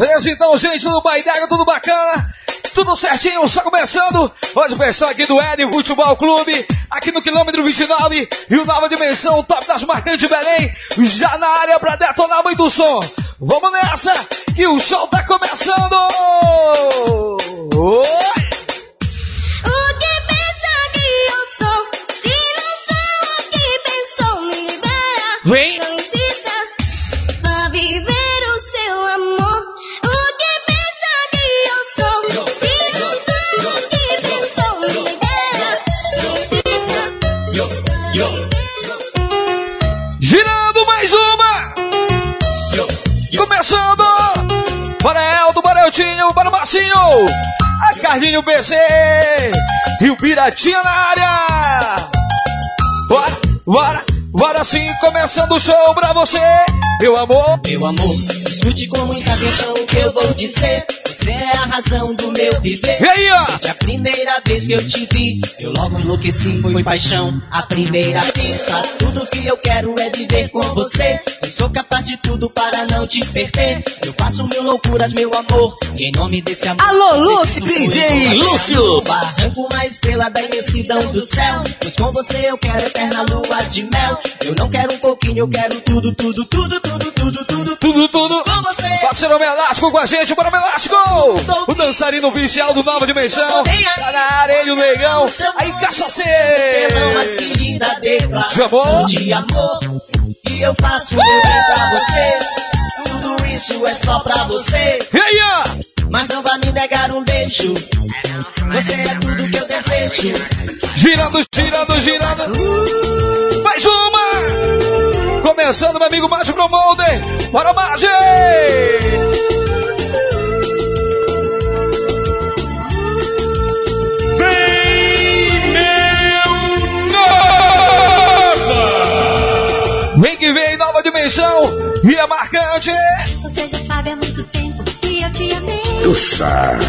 Beleza, então, gente, tudo baidega, tudo bacana. Tudo certinho, só começando. O pessoal aqui do Eden Futebol Clube, aqui no quilômetro 29 e o Nova Dimensão, top das marcantes de Belém, já na área pra detonar muito som. Vamos nessa, que o show tá começando! Oi! Para Eldo, para Eltinho, para o Marcinho! A Carlinho PC! E o Piratinha na área! Bora, bora, bora sim! Começando o show pra você, meu amor! Meu amor, escute com muita atenção o que eu vou dizer. Você é a razão do meu viver. E aí, ó! Desde a primeira vez que eu te vi, eu logo enlouqueci, foi paixão. A primeira vista, tudo que eu quero é viver com você. Eu sou capaz de tudo para não te perder. Eu faço mil loucuras, meu amor. Em nome desse amor. Alô, Lúcio, DJ. Lúcio. Arranco uma estrela da imensidão do céu. Pois com você eu quero eterna lua de mel. Eu não quero um pouquinho, eu quero tudo, tudo, tudo, tudo, tudo, tudo. Tudo, tudo! Com você. Parceiro Melasco com a gente, bora Melasco! O dançarino oficial do Nova Dimensão, tá na área, ele, o negão, aí mais cachaceiro! querida declaração De amor. E eu faço meu bem pra você. Tudo isso é só pra você. E aí, ó! Mas não vai me negar um beijo. Você é tudo que eu desejo. Girando, girando, girando. Mais uma! Começando, meu amigo Mágico Pro Molder. Bora, Mágico! Dimensão. E é marcante. Você já sabe há muito tempo que eu te amei. Tu sabe.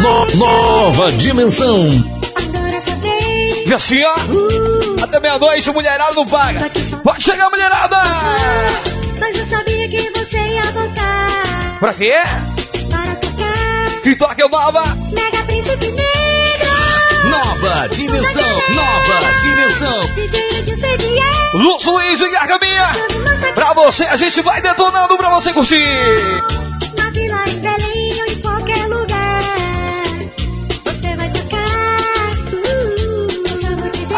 No- nova dimensão. Agora sua vez. E assim, ó. Até meia-noite, mulherada não paga. Pode chegar, mulherada! Mas eu sabia que você ia voltar. Pra quê? Para tocar. Que toque é nova. Nova dimensão. Nova dimensão. Lúcio Luiz e Gargaminha. Pra você, a gente vai detonando pra você curtir. Na vila, em Belém ou em qualquer lugar. Você vai tocar.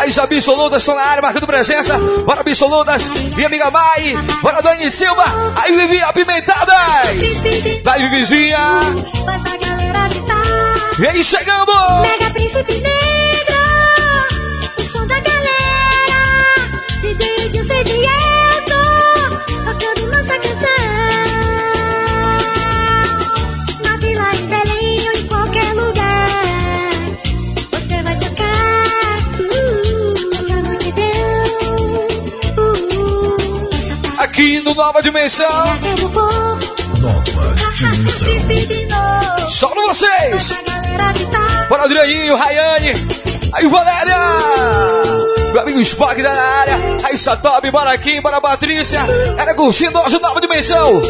Uh, absolutas estão na área, marcando presença. Bora, absolutas. Minha amiga Mai. Bora, Dani Silva. Aí, Vivi Apimentadas. Vai, Vivizinha. E aí, chegando. Mega Príncipe Negro. Nova Dimensão. Nova dimensão. Só pra vocês. Agitar. Bora, Adrianinho, Rayane. Aí, Valéria. Meu amigo Spock da área. Aí, Satobi, bora aqui, bora, Patrícia. Era curtindo hoje Nova Dimensão.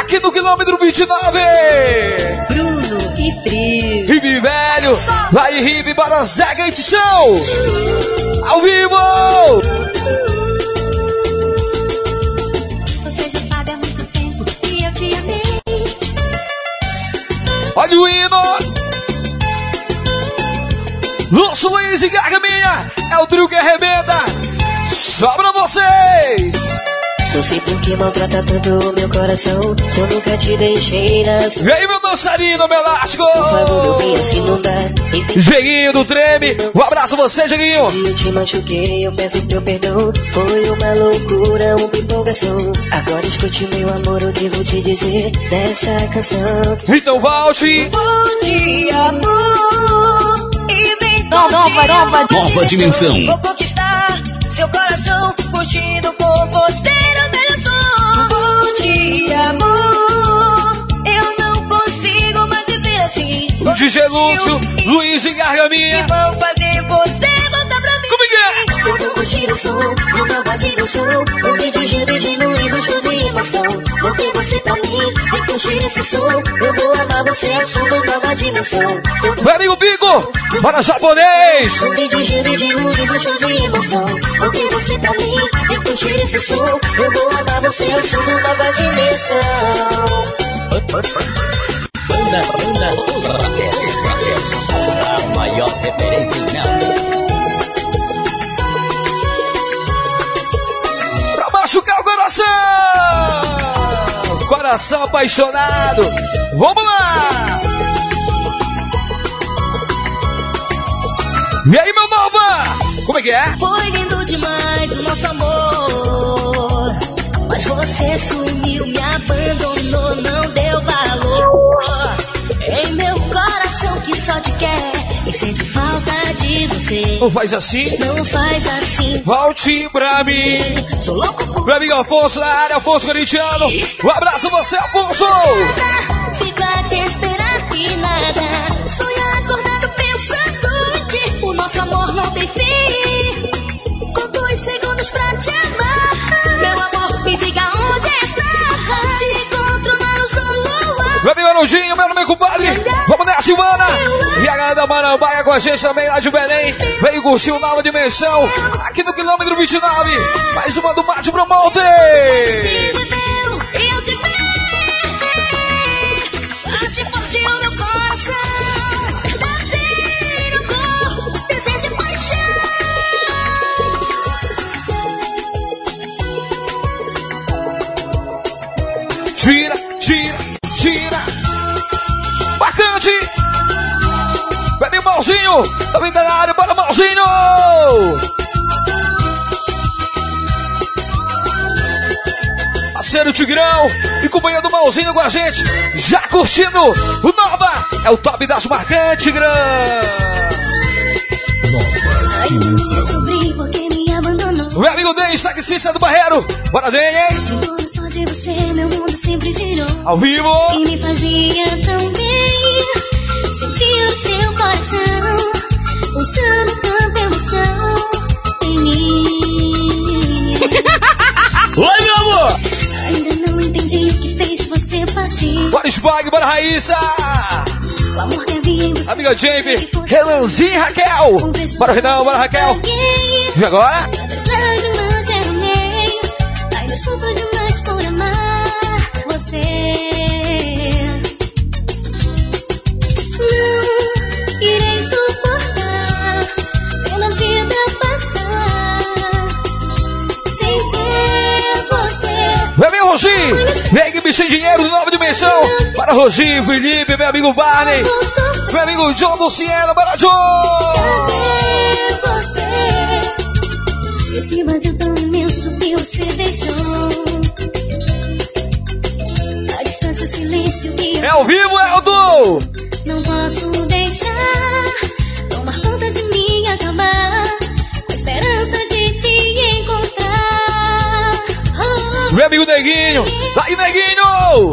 Aqui no quilômetro 29. Bruno e Pri. Ribe velho. Vai, Ribe, bora, Zega e Tição. Ao vivo. Olha o hino. Lúcio Luiz e Gargaminha. É o trio que arrebenta. Só pra vocês. Não sei por que maltrata tanto o meu coração. Se eu nunca te deixei nas E aí, meu dançarino, meu elástico. Por favor, meu bem, assim não dá. Jeguinho do Treme. Um abraço a você, Jeguinho. eu te machuquei, eu peço teu perdão. Foi uma loucura, uma empolgação. Agora escute, meu amor, o que vou te dizer dessa canção. Então volte. Bom dia, amor. E vem Nova, nova, nova, nova dimensão. Vou seu coração, curtindo com você o melhor som. Bom dia, amor. Eu não consigo mais viver assim. O DJ Lúcio, Luiz e E Gargaminha. vão fazer você é. Vou curtir o som nova dimensão. O vídeo Gil de Luiz, um show de emoção. Voltei você pra mim, vem curtir esse som. Eu vou amar você, é o som do nova dimensão. Meu amigo Bigo, bora japonês. um vídeo Gil de Luiz, um show de emoção. Voltei você pra mim, vem curtir esse som. Eu vou amar você, é o som do nova dimensão. Banda, banda, Raquel, a maior referência em Melbourne. Machucar o coração. Coração apaixonado. Vamos lá. E aí, meu nova? Como é que é? Foi lindo demais o nosso amor. Mas você sumiu, me abandonou, não deu valor. Você. Não faz assim. Não faz assim. Volte pra mim. Sou louco por Meu amigo Afonso na área, Afonso Corintiano. Um abraço você, Afonso. nada. Fico a te esperar e nada. Sonhar acordado pensando ti. O nosso amor não tem fim. Com dois segundos pra te amar. Luar. Meu amigo é compadre. Vamos nessa, Silvana. E a galera da Marambaia com a gente também lá de Belém. Veio curtir o Nova Dimensão. Aqui no quilômetro 29. Mais uma do Mate pro Monte. Te viveu e eu te vi. Bate forte Malzinho. Também tá na área. Bora, Malzinho. Parceiro Tigrão e companhia do Malzinho com a gente. Já curtindo o Nova. É o top das marcantes, Tigrão. Nova dimensão. Abandonou. Meu amigo Denis, taxista do Barreiro. Bora, Denis. Ao vivo. E me fazia tão Bora, Spag, bora, Raíssa. Amiga Jamie, Renanzinho e Raquel. Bora, Renan, bora, Raquel. E agora? Rogi, Neg Bichinho Dinheiro do Nova Dimensão. Para Rogi, Felipe, meu amigo Barney. Meu amigo John do Cielo, bora, John. Cadê você? Esse vazio tão imenso que você deixou. A distância, o silêncio que É ao vivo, Eldo. não posso deixar tomar conta de mim acabar Meu amigo Neguinho. Aí, Neguinho. não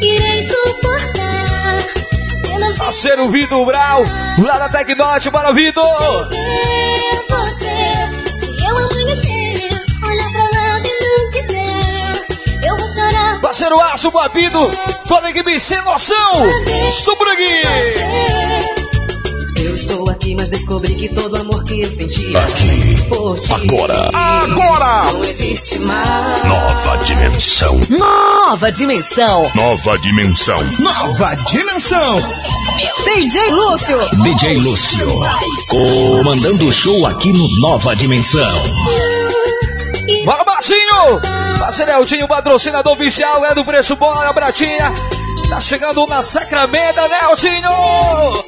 irei suportar Parceiro Vitor Brau, lá da Tecnote, bora, Vitor. Parceiro Aço, Babido, toda equipe sem noção. Por aqui. Estou aqui, mas descobri que todo amor que eu sentia Aqui, por ti agora. Agora. não existe mais. Nova dimensão. Nova dimensão. Nova dimensão. Nova dimensão. DJ Lúcio. DJ Lúcio. Comandando o show aqui no Nova Dimensão. Bora, Marcinho. Parceiro Eltinho, patrocinador oficial, é do preço bom, Bratinha. Tá chegando na Sacramento, né, Eltinho?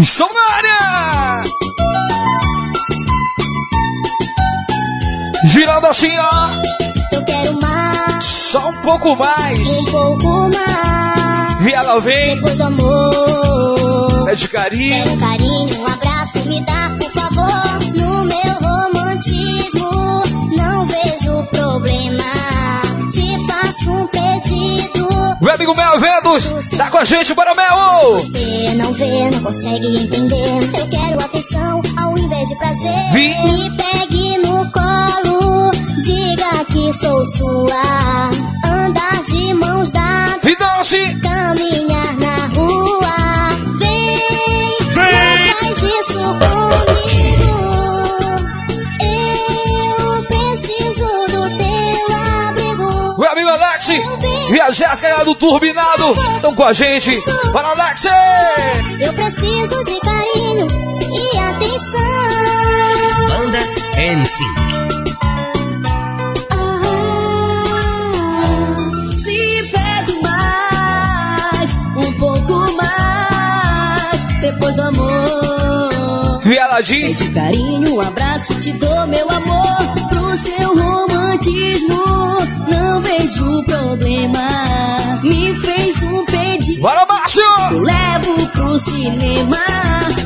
Estou na área. Girando assim, ó. Eu quero mais, Só um pouco mais. um pouco mais. E ela vem. Depois do amor, Pede carinho. Quero carinho, um abraço, me dá, por favor. No meu romantismo, não vejo problema. Um pedido. Meu amigo Mel Eventos, tá com a gente, bora Mel! Você não vê, não consegue entender. Eu quero atenção ao invés de prazer. Vi. Me pegue no colo, diga que sou sua. Andar de mãos dadas, E dance! caminhar na rua. Vem, não faz isso comigo. E a Jéssica do Turbinado estão com a gente. Bora, Alex! Eu preciso de carinho e atenção. Banda NSYNC. Se pede mais, um pouco mais, depois do amor. E ela diz: Esse carinho, um abraço, te dou meu amor. Pro seu romantismo, não vejo problema. Me fez um pedido. Bora! Eu levo pro cinema.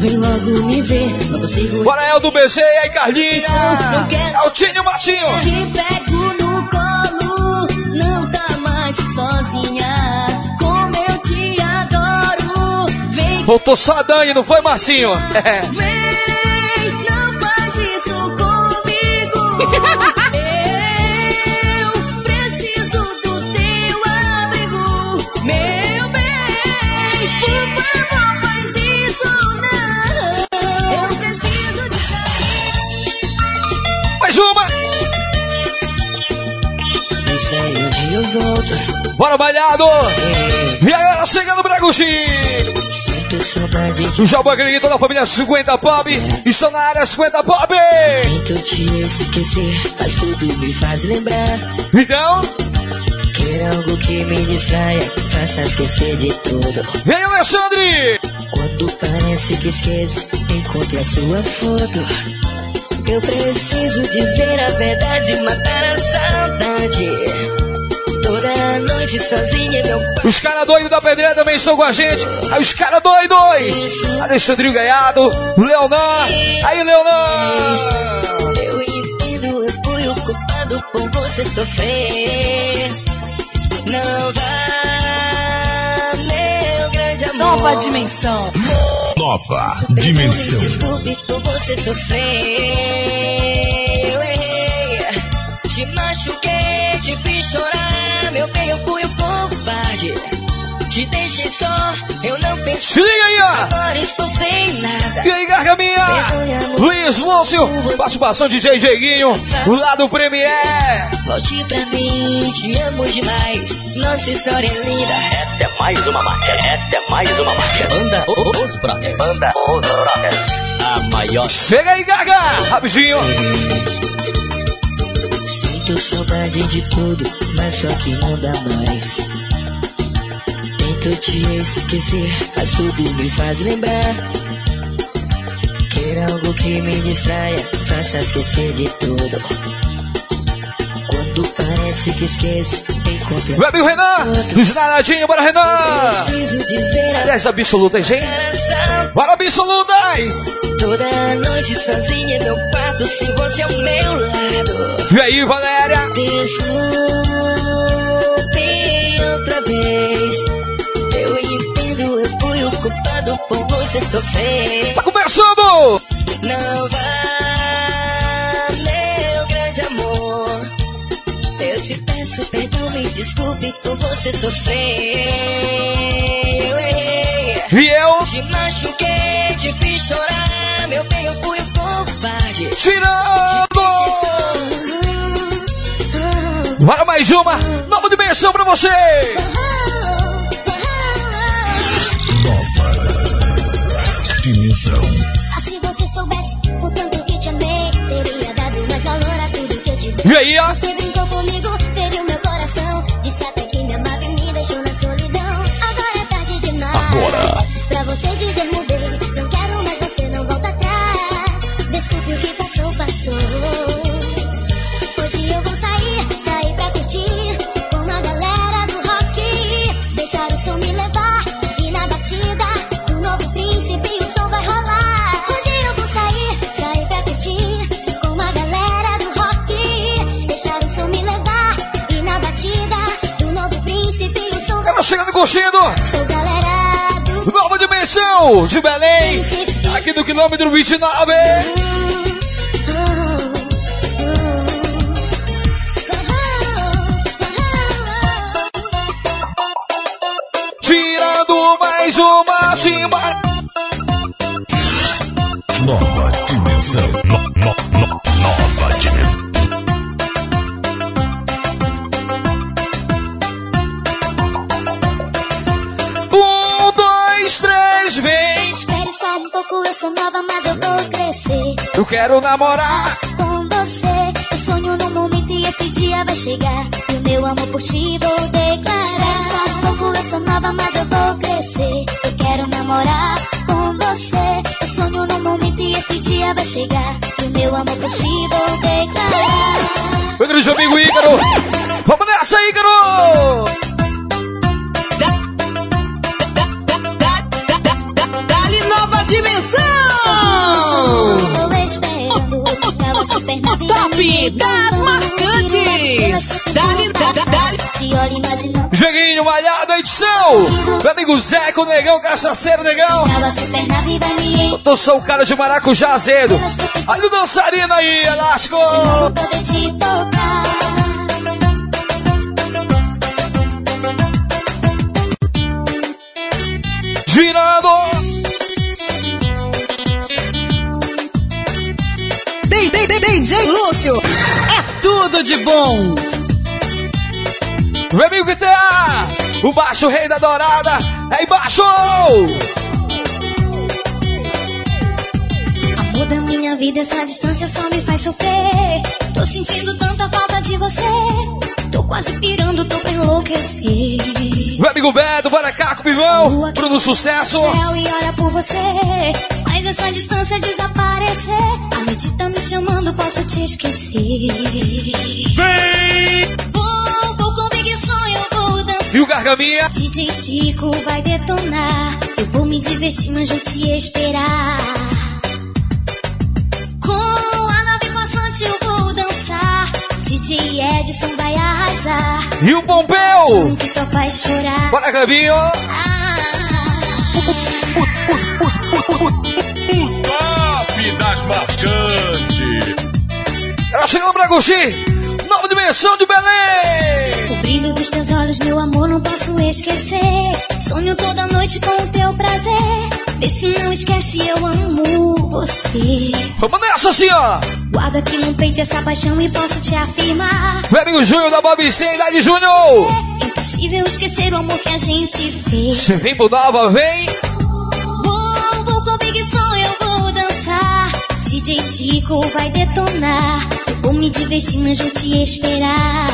Vem logo me ver, não consigo. Bora, El do BC e aí, Carlinhos! Não quero É o Tinho e o Marcinho! te pego no colo, não tá mais sozinha. Como eu te adoro, vem, Voltou só a Dani, não foi, Marcinho? É. vem, Mais volto. Bora, malhado! E agora chega no Bragucci! Sinto saudade de O Jabba acredita da família 50 Pop! Estão na área 50 Pop! tento te esquecer, mas tudo me faz lembrar. Então, Quer algo que me distraia, faça esquecer de tudo. e aí, Alexandre! Quando parece que esqueço, encontro a sua foto. Eu preciso dizer a verdade matar a saudade. Toda noite sozinha meu pai. Os caras doidos da pedreira também estão com a gente. Aí os caras doidos! Alexandrinho Gaiado, Leonan. Aí, Leonan! Eu entendo, eu fui o culpado por você sofrer. Não vá, meu grande amor. Nova dimensão. Nova Me dimensão. Desculpe por você sofrer. Eu errei, te machuquei, te fiz chorar. Meu bem, eu fui o covarde. Te deixei só, eu não Se pensei. liga aí, ó! Agora estou sem nada. E aí, Gargaminha! Luiz Lúcio, participação de DJ Jeguinho, lá do Premier. Volte pra mim, te amo demais. Nossa história é linda. Esta é mais uma marca. Esta é mais uma marca. Banda Os Brothers. Banda Os Brothers. A maior. Chega aí, Gaga! Rapidinho. Sinto saudade de tudo, mas só que não dá mais. Tento te esquecer, mas tudo me faz lembrar. Quer algo que me distraia, faça esquecer de tudo. Quando parece que esqueço, encontro Meu amigo Renan, dos Naradinho, bora Renan! Preciso dizer a Aliás, absolutas, hein? Bora, absolutas! Toda noite sozinha meu quarto, sem você ao meu lado. E aí, Valéria? Desculpe outra vez. Culpado por você sofrer. Tá começando! Não vá, meu grande amor. Eu te peço perdão, me desculpe por você sofrer. Eu errei. E eu, Te machuquei, te fiz chorar. Meu bem, eu fui o covarde. tirando! Bora mais uma, nova dimensão pra você! Dimensão. Ah, se você soubesse o tanto que te amei, teria dado mais valor a tudo que eu te dei. E aí, ó? Você brincou comigo, feriu meu coração. Disse até que me amava e me deixou na solidão. Agora é tarde demais. Agora. Pra você dizer chegando curtindo. Do Nova dimensão de Belém. Aqui no quilômetro 29. Tirando mais uma chimba. Nova dimensão. Quero namorar. com você. Eu sonho num momento e esse dia vai chegar. E o meu amor por ti vou declarar. Espere só um pouco, eu sou nova, mas eu vou crescer. Eu quero namorar com você. Eu sonho num momento e esse dia vai chegar. E o meu amor por ti vou declarar. Meu grande amigo Ícaro. Vamos nessa, Ícaro. Joguinho malhado, edição. Meu amigo Zeco, negão, cachaceiro, negão. Eu sou o cara de maracujá azedo. Olha o dançarino aí, elástico. Tudo de bom! Meu amigo tá. O baixo rei da dourada. É embaixo. Amor da minha vida, essa distância só me faz sofrer. Tô sentindo tanta falta de você. Tô quase pirando, tô pra enlouquecer. Meu amigo Beto, bora cá com o Pivão. Bruno Sucesso. Céu e olha por você. Faz essa distância desaparecer. A noite tá me chamando, posso te esquecer. Vem. Vou, vou comigo sonho, vou dançar. E o Gargaminha. DJ Chico vai detonar. Eu vou me divertir, mas vou te esperar. DJ Edson vai arrasar. E o Pompeu. Um que só faz chorar. Bora, Gabinho. Ah, Top das marcantes. Ela chegando pra curtir. Dimensão de Belém. o brilho dos teus olhos, meu amor, não posso esquecer. Sonho toda noite com o teu prazer. Vê se não esquece, eu amo você. Vamos nessa, ó. Guardo aqui no peito essa paixão e posso te afirmar. Meu amigo Júnior da Bob 100, Idade Júnior. É impossível esquecer o amor que a gente fez. Você vem pro Nova, vem. Vou, vou com Big Som, eu vou. DJ Chico vai detonar. Eu vou me divertir, mas vou te esperar.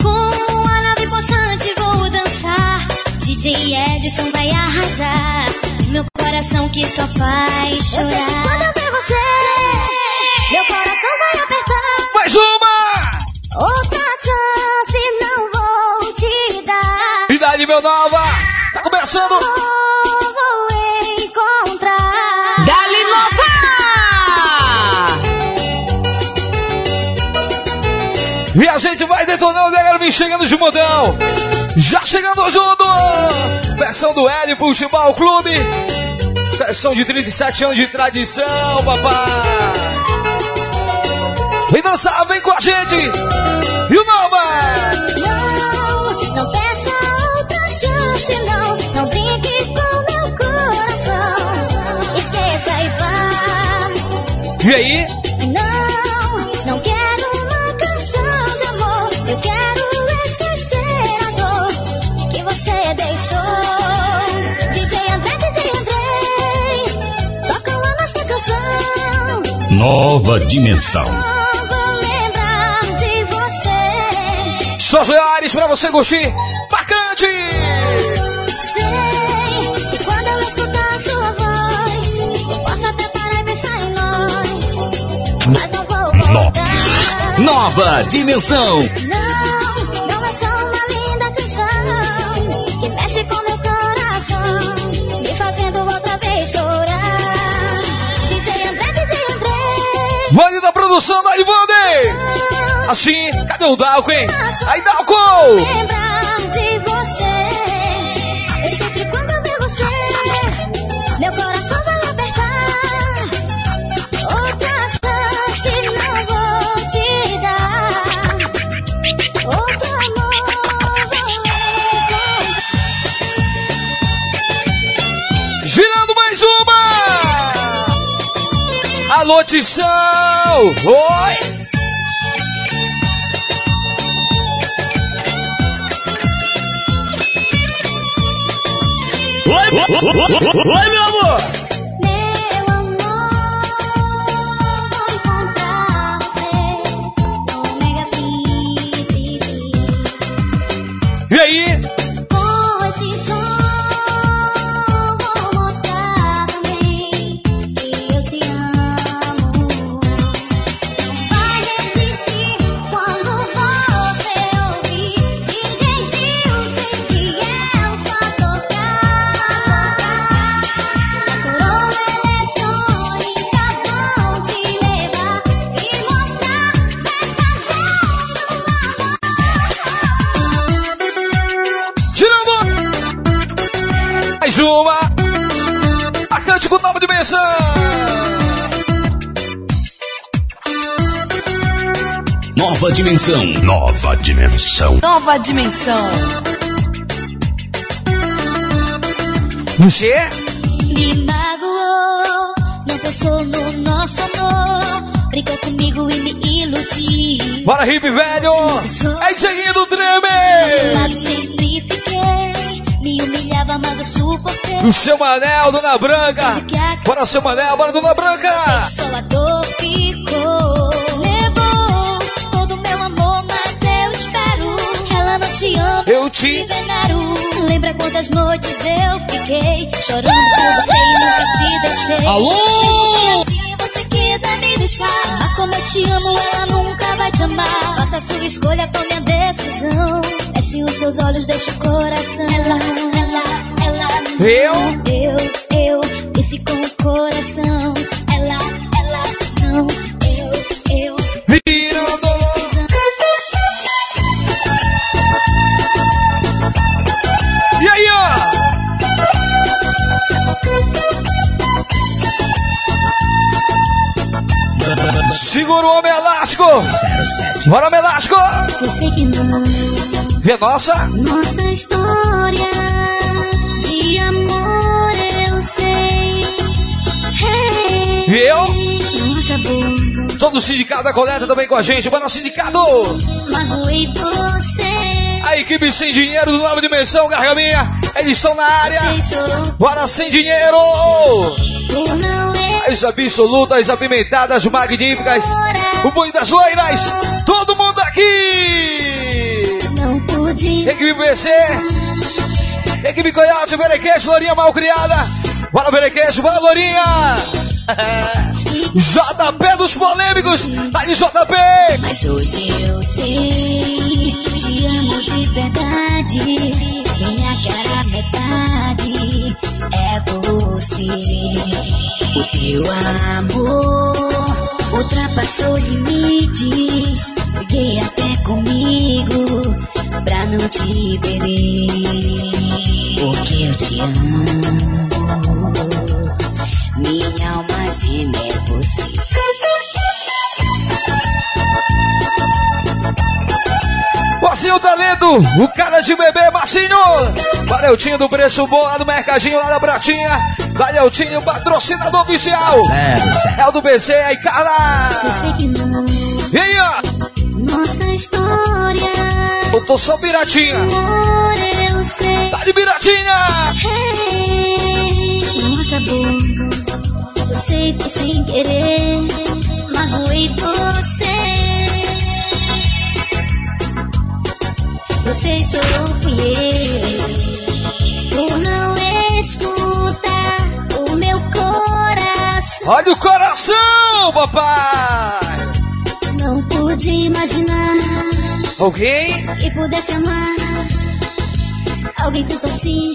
Com a nave possante vou dançar. DJ Edson vai arrasar. Meu coração que só faz chorar. Eu sei que quando eu ver você, meu coração vai apertar. Mais uma. Outra chance não vou te dar. Idade meu Nova. Tá começando. Vou. Gente vai detonando, galera, vem chegando de modão. Já chegando junto. Versão do L Futebol Clube. Versão de 37 anos de tradição, papai. Vem dançar, vem com a gente. E o Nova. Nova dimensão. Não vou lembrar de você. Só Soares pra você curtir. Bacante. Sei quando eu escutar sua voz, posso até parar e pensar em nós. Mas não vou voltar. Nova Dimensão! Não, produção da Livande. Não Assim, cadê o Dalco, hein? Aí, Dalco. lembrar Alô, Tição! Oi! Oi, oi, oi, meu Mais uma! Marcante com nova dimensão! Nova dimensão. Nova dimensão. Nova dimensão. Você? Me magoou, não pensou no nosso amor. Brigou comigo e me iludiu. Bora, hip velho! É Dieguinho do Do Treme! Me humilhava, mas eu suportei. O seu Manel, Dona Branca! Bora, seu Manel, bora, Dona Branca! Só a dor ficou. Levou todo meu amor, mas eu espero. Ela não te ama, Eu te... venero. Lembra quantas noites eu fiquei chorando por você e nunca te deixei. Alô? Quiser me deixar, mas como eu te amo, ela nunca vai te amar. Faça a sua escolha, tome a decisão. Feche os seus olhos, deixa o coração. Ela, ela, ela. Eu? Eu, eu, disse com o coração. Segura o homem elástico! Bora, homem elástico! Eu sei que não. A nossa? Nossa história de amor eu sei. Hey, E eu? Não acabou. Todo o sindicato da coleta também com a gente. Bora, sindicato! Magoei você. A equipe sem dinheiro do Nova Dimensão, Gargaminha. Eles estão na área. Você Bora, sem dinheiro! por não As absolutas, apimentadas, magníficas. O boi das loiras. Todo mundo aqui! não pude. Equipe BC. Equipe Coyote, Berequete, Lourinha mal criada. Bora, Berequete, bora, Lourinha. JP dos polêmicos. Ali, JP. Mas hoje eu sei, te amo de verdade. Minha cara metade é você. O teu amor ultrapassou limites. Fiquei até comigo pra não te perder. Porque eu te amo. Marcinho Talento, o cara de bebê, Marcinho. Valeutinho do preço bom lá do Mercadinho, lá da Bratinha. Valeutinho, patrocinador oficial. É o do BC, aí, cara. E aí, ó. Nossa história, Eu tô só piratinha. amor, eu sei. Tá de piratinha. Coração. Olha o coração, papai. Não pude imaginar Alguém? que pudesse amar alguém tanto assim.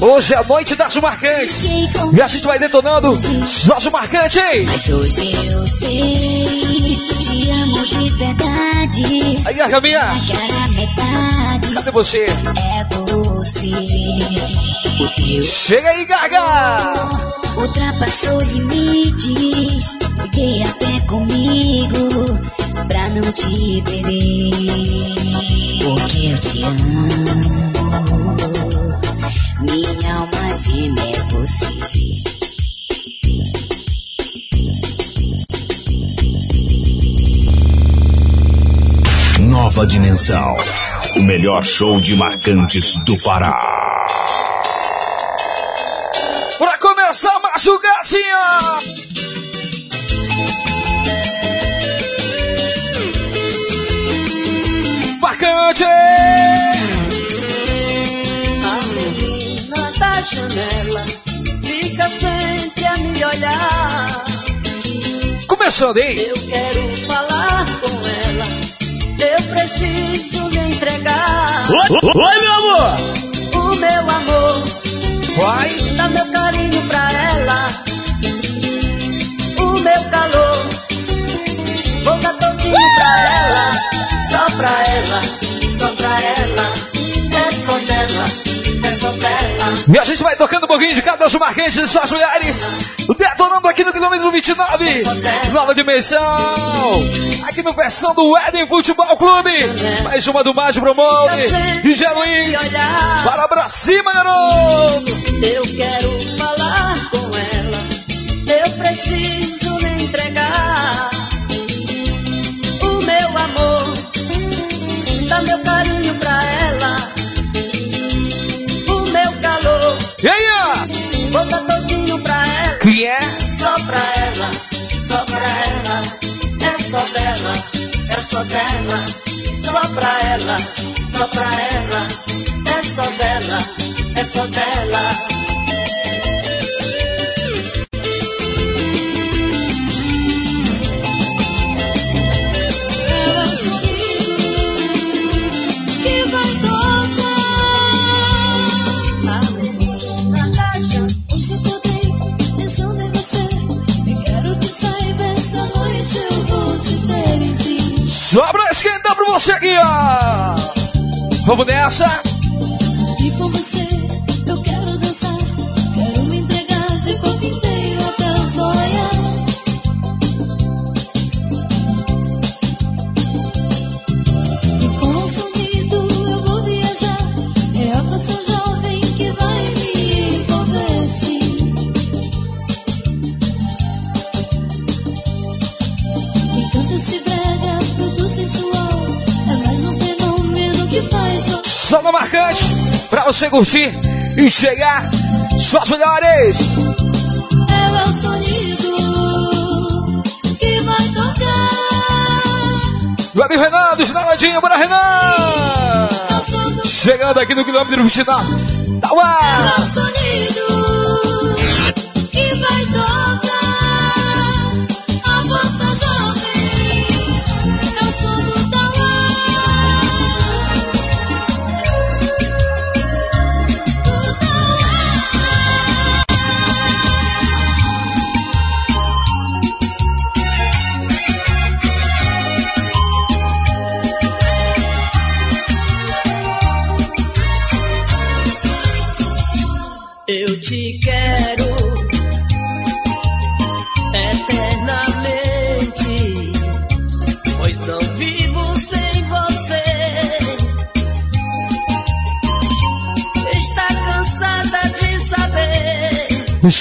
Hoje é a noite das marcantes. E a gente vai detonando Jorge Marcante? Mas hoje eu sei, te amo de verdade. Aí, Gargaminha. A cara metade Cadê você? É você. Chega aí, Gaga! Ultrapassou limites. Fiquei até comigo pra não te perder. Porque eu te amo. Minha alma gêmea é você. Nova Dimensão. O melhor show de marcantes do Pará. Pra começar, machucacinha! Marcante! A menina da janela fica sempre a me olhar. Começando, hein? Eu quero falar com ela. Eu preciso lhe entregar Oi, meu amor! E a gente vai tocando um pouquinho de cada marcantes de suas mulheres. Detonando aqui no quilômetro 29. Nova dimensão. Aqui no versão do Eden Futebol Clube. Mais uma do Mágico Promove. DJ Luiz. Para pra cima, garoto! Eu quero falar com ela. Eu preciso dela. Só pra ela. Só pra ela. É só dela. É só dela. Só pra esquentar pra você aqui, ó! Vamos nessa! Você curtir e chegar suas melhores! Ela é o sonido que vai tocar. Web Renan, do Esnaladinho, bora Renan! Chegando aqui no quilômetro 29. Tá Ela é o sonido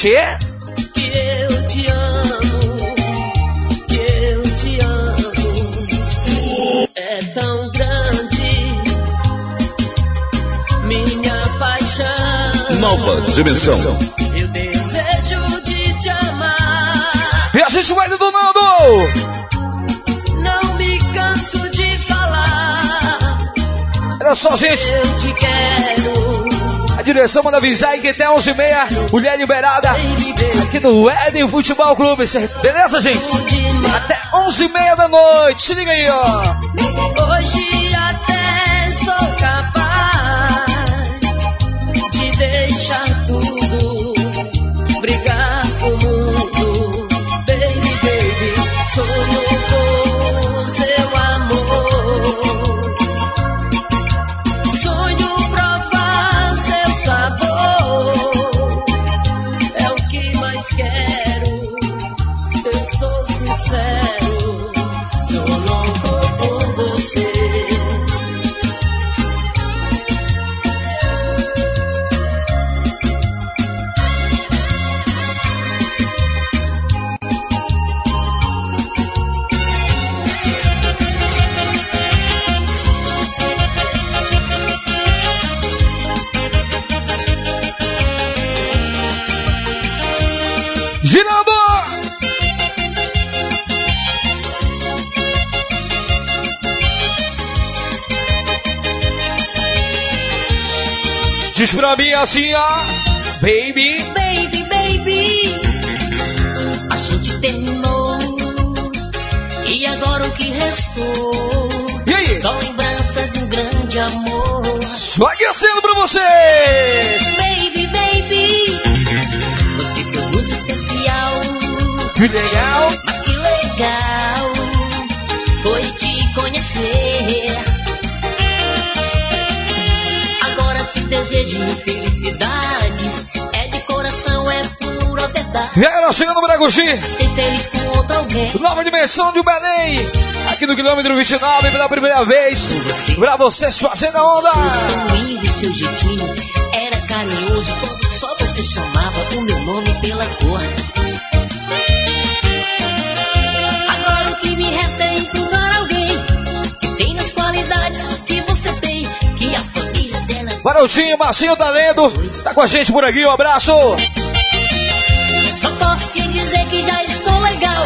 Che? que eu te amo, que eu te amo. É tão grande minha paixão. Nova Dimensão. Eu desejo de te amar. E a gente vai detonando! Não me canso de falar. Olha só, gente, Eu te quero. A direção manda avisar que até 11h30, mulher liberada, aqui no Eden Futebol Clube, beleza, gente? Até 11h30 da noite, se liga aí, ó! Hoje até sou capaz de deixar tudo, pra mim assim, ó. Baby. Baby, baby, a gente terminou. E agora o que restou? E aí? Só lembranças de um grande amor. Só aquecendo pra vocês. Baby, baby, você foi muito especial. Que legal. Mas que legal foi te conhecer. Desejo felicidades. É de coração, é pura verdade. E aí, nós chegando no Bragugi. Ser feliz com outro alguém. Nova dimensão de Belém. Aqui no quilômetro 29 pela primeira vez. Pra vocês fazendo a onda. E seu jeitinho era carinhoso quando só você chamava o meu nome pela cor. Barotinho, Marcinho Talento. Tá com a gente por aqui, um abraço. Só posso te dizer que já estou legal.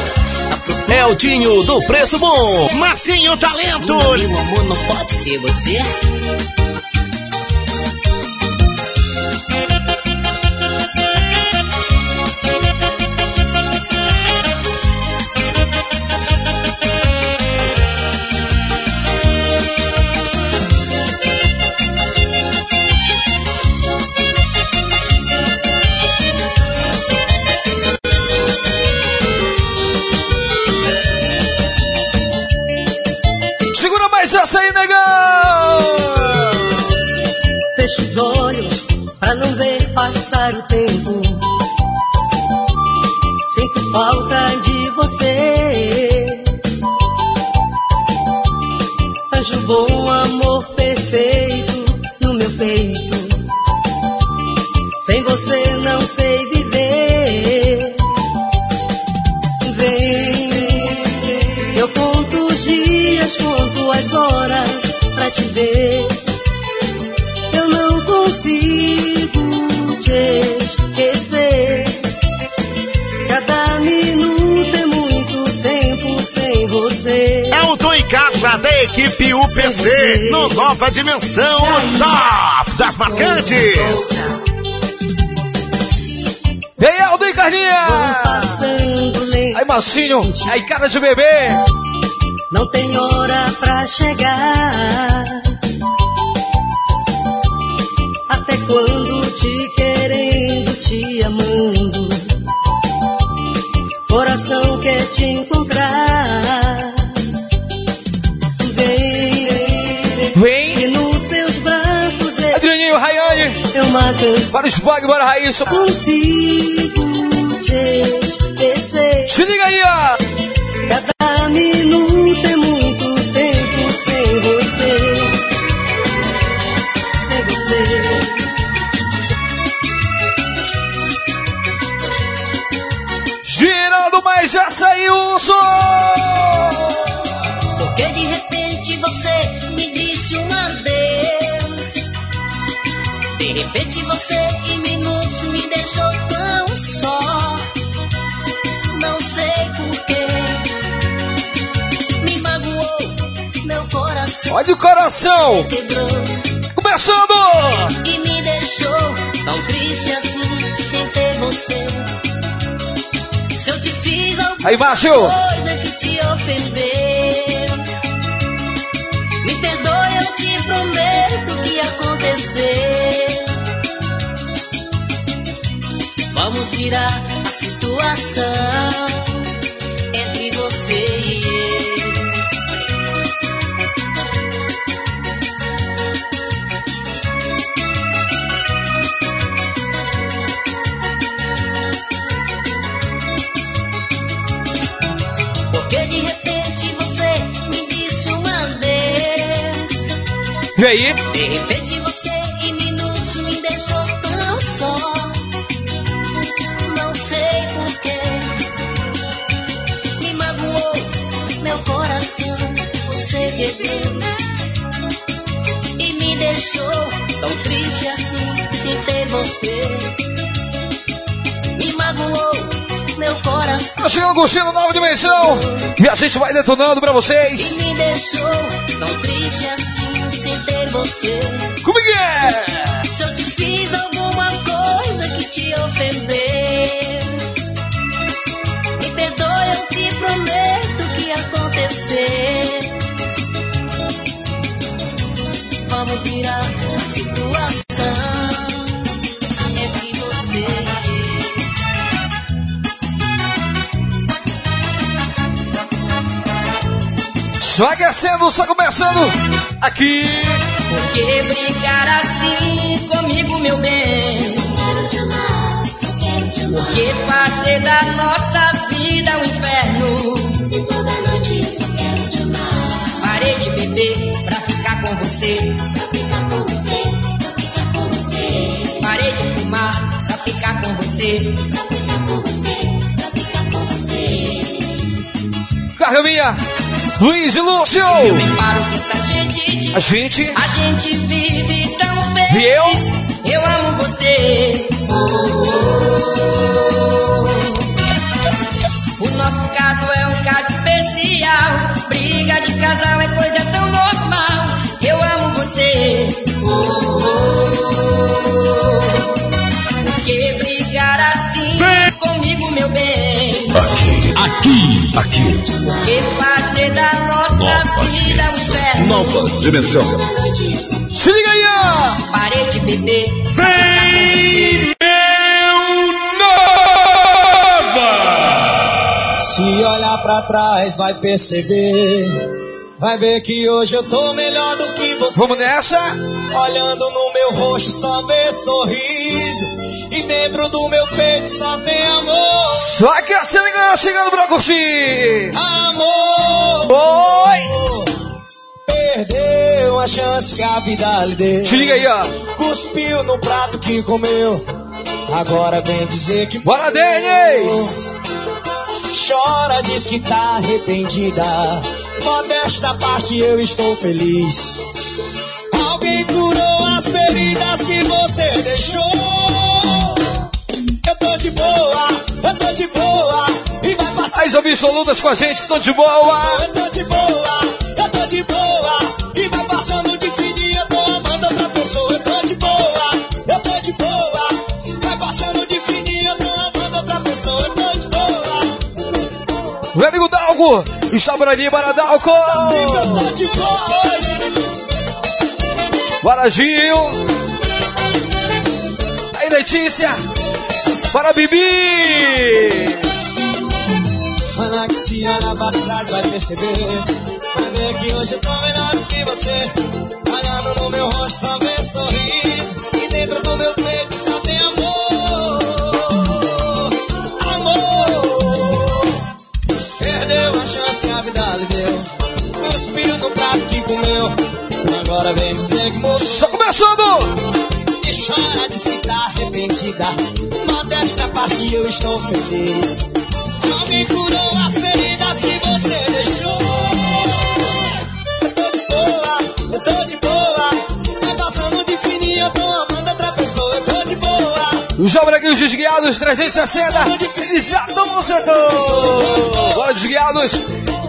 Eltinho do Preço Bom. Massinho Talento. Meu amor não pode ser você. Aí, negão. Fecho Elton e Carla da equipe UPC no Nova Dimensão, o top das marcantes. E aí, Aldo e Carlinha. Aí, Marcinho. Aí, cara de bebê. Não tem hora pra chegar. Até quando te querendo, te amando. Coração quer te encontrar. Adrianinho, Rayane. eu canção. Bora Raíssa. Consigo te esquecer. Se liga aí, ó. Cada minuto é muito tempo sem você. Sem você. Girando mais essa aí, o som. Você em minutos me deixou tão só. Não sei porquê. Me magoou, meu coração Olha o coração. quebrou. Começando. E me deixou tão triste assim, sem ter você. Se eu te fiz alguma Aí, macho. coisa que te ofendeu, me perdoe, eu te prometo que acontecer. Vamos virar a situação entre você e eu. Porque de repente você me disse um adeus. E aí? De repente você em minutos me deixou tão só. Quebrou. E me deixou tão triste assim sem ter você. Me magoou meu coração. Tá chegando curtindo Nova Dimensão. E a gente vai detonando pra E vocês. me deixou tão triste assim sem ter você. Como é que é? Se eu te fiz ofender. Me perdoe, eu te prometo o que acontecer. Vamos virar a situação entre você eu. Só aquecendo, só começando. Aqui. Por que brigar assim comigo, meu bem? Por que fazer da nossa vida um inferno? Parei de beber pra ficar com você. Parei de fumar pra ficar com você. Carga minha. Luiz e Lúcio. Eu me paro que essa gente A gente. A gente vive tão bem. E eu? Eu amo você. Oh, oh, oh. O nosso caso é um caso especial. Briga de casal é coisa tão Aqui, aqui, que fazer da nossa Nova vida um dimensão. inferno? Nova dimensão. Se liga aí, ó. Parei de beber. ficar com você. Se olhar pra trás, vai perceber. Vai ver que hoje eu tô melhor que você. Vamos nessa. Olhando no meu rosto só vê sorriso. E dentro do meu peito só tem amor. Só aquecendo, galera, chegando pra curtir. Amor. Oi. Perdeu a chance que a vida lhe deu. Se liga aí, ó. Cuspiu no prato que comeu. Agora vem dizer que. Bora, Denis. Chora, diz que tá arrependida. Modesta parte, eu estou feliz. Alguém curou as feridas que você deixou. Eu tô de boa, eu tô de boa. E vai passar. As absolutas com a gente, tô de boa. Eu tô de boa, eu tô de boa. E vai passando de fininha, eu tô amando outra pessoa. Eu tô de boa, eu tô de boa. Vai passando de fininha, eu tô amando outra pessoa. Eu tô de boa. Meu amigo Dalgo. Está por ali, para Dalco. Eu tô de boa hoje. Bora, Gil. Aí, Letícia. Para, Bibi. Ana que se olha pra trás vai perceber Vai ver que hoje eu tô melhor do que você Olhando no meu rosto só vê sorriso E dentro do meu peito só tem amor comeu Agora vem dizer que Só começando. e chora, diz que tá arrependida. Modesta parte, eu estou feliz. Alguém curou as feridas que você deixou. Eu tô de boa, eu tô de boa. Tá passando de fininho, eu tô amando outra pessoa. Eu tô de boa. Os Jovens Desguiados 360. Eles já estão no setor. Bora, Desguiados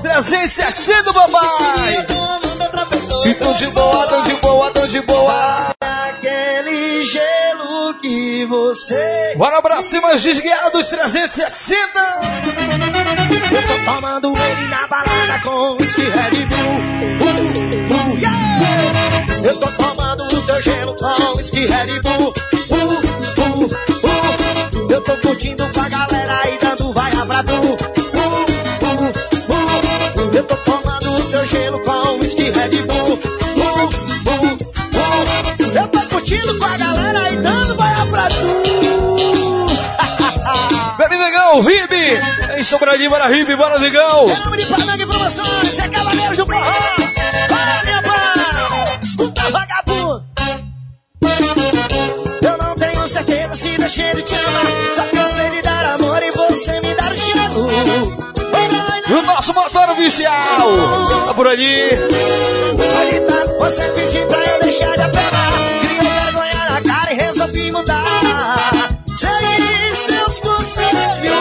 360, papai. Eu tô amando. E tão de boa, tão de boa, tão de boa. Aquele gelo que você. Bora pra cima, os Desguiados 360. Eu tô tomando ele na balada com whisky Red Bull. Uh, uh, yeah! Eu tô tomando o teu gelo com whisky Red Bull. Uh, uh, uh. Eu tô curtindo com a galera e dando vai pra tu. Whisky Red Bull. Uh, uh, uh. Eu tô curtindo com a galera e dando vai pra tu. Bebe Negão, Ribe. Em Sobradinho, bora Ribe, bora Negão. Em nome de Panang Promoções, é Cavaleiros do Forró. Para, minha pá. Escuta, vagabundo. Eu não tenho certeza se deixei de te nosso motor oficial. Tá por ali. Você pediu pra eu deixar de apelar. Criei vergonha na cara e resolvi mudar. Segui seus conselhos.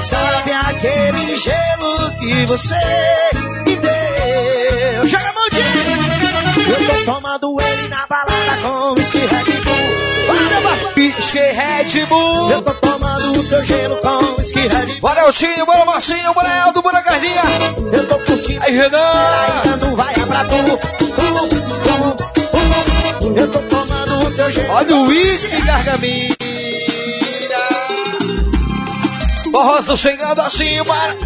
Sabe aquele gelo que você me deu? Joga a mão disso. Eu tô tomando ele na balada com. Para, papai. Whisky Red Bull. Eu tô tomando o teu gelo com whisky Red Bull. Bora Eltinho, bora Marcinho, bora Eldo, bora Carlinha. Eu tô curtindo. Aí, Renan. Aí dando vai pra tu. Tu, tu, tu. Eu tô tomando o teu gelo. Olha o uísque, Gargamina. Forrosa chegando assim, para.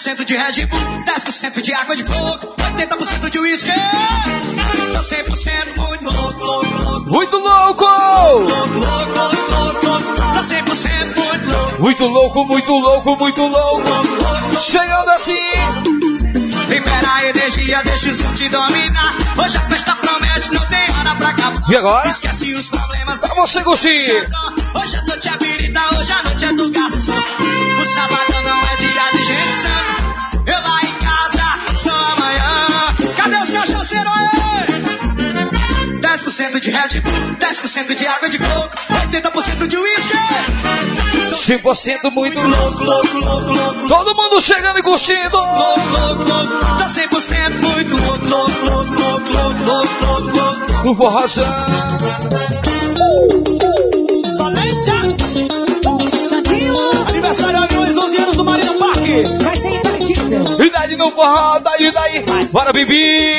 10% de Red Bull, 10% de água de coco, 80% de uísque. Tô 100% muito louco, louco, louco. Muito louco! Louco, louco, louco, louco, louco. Tô 100% muito louco, Muito louco, muito louco, muito louco. louco, louco. Chegando assim. Libera a energia, deixa o som te dominar. Hoje a festa promete, não tem hora pra acabar. E agora? Esquece os problemas. Pra você curtir. Hoje a noite é virida, hoje a noite é do garçom. O sabadão não é dia de gente sã. Eu lá em casa, só amanhã. Cadê os cachaceiros aí? 10% de Red Bull, 10% de água de coco, 80% de uísque. 100% muito louco. Louco, louco, louco, Todo mundo chegando e curtindo. louco, louco, louco. Tá 100% muito louco, louco, louco, louco, louco, louco, louco, louco. No forrozão. Aniversário Aviões, 11 anos do Marina Parque. E daí no forró, daí, daí. Bora, Bibi.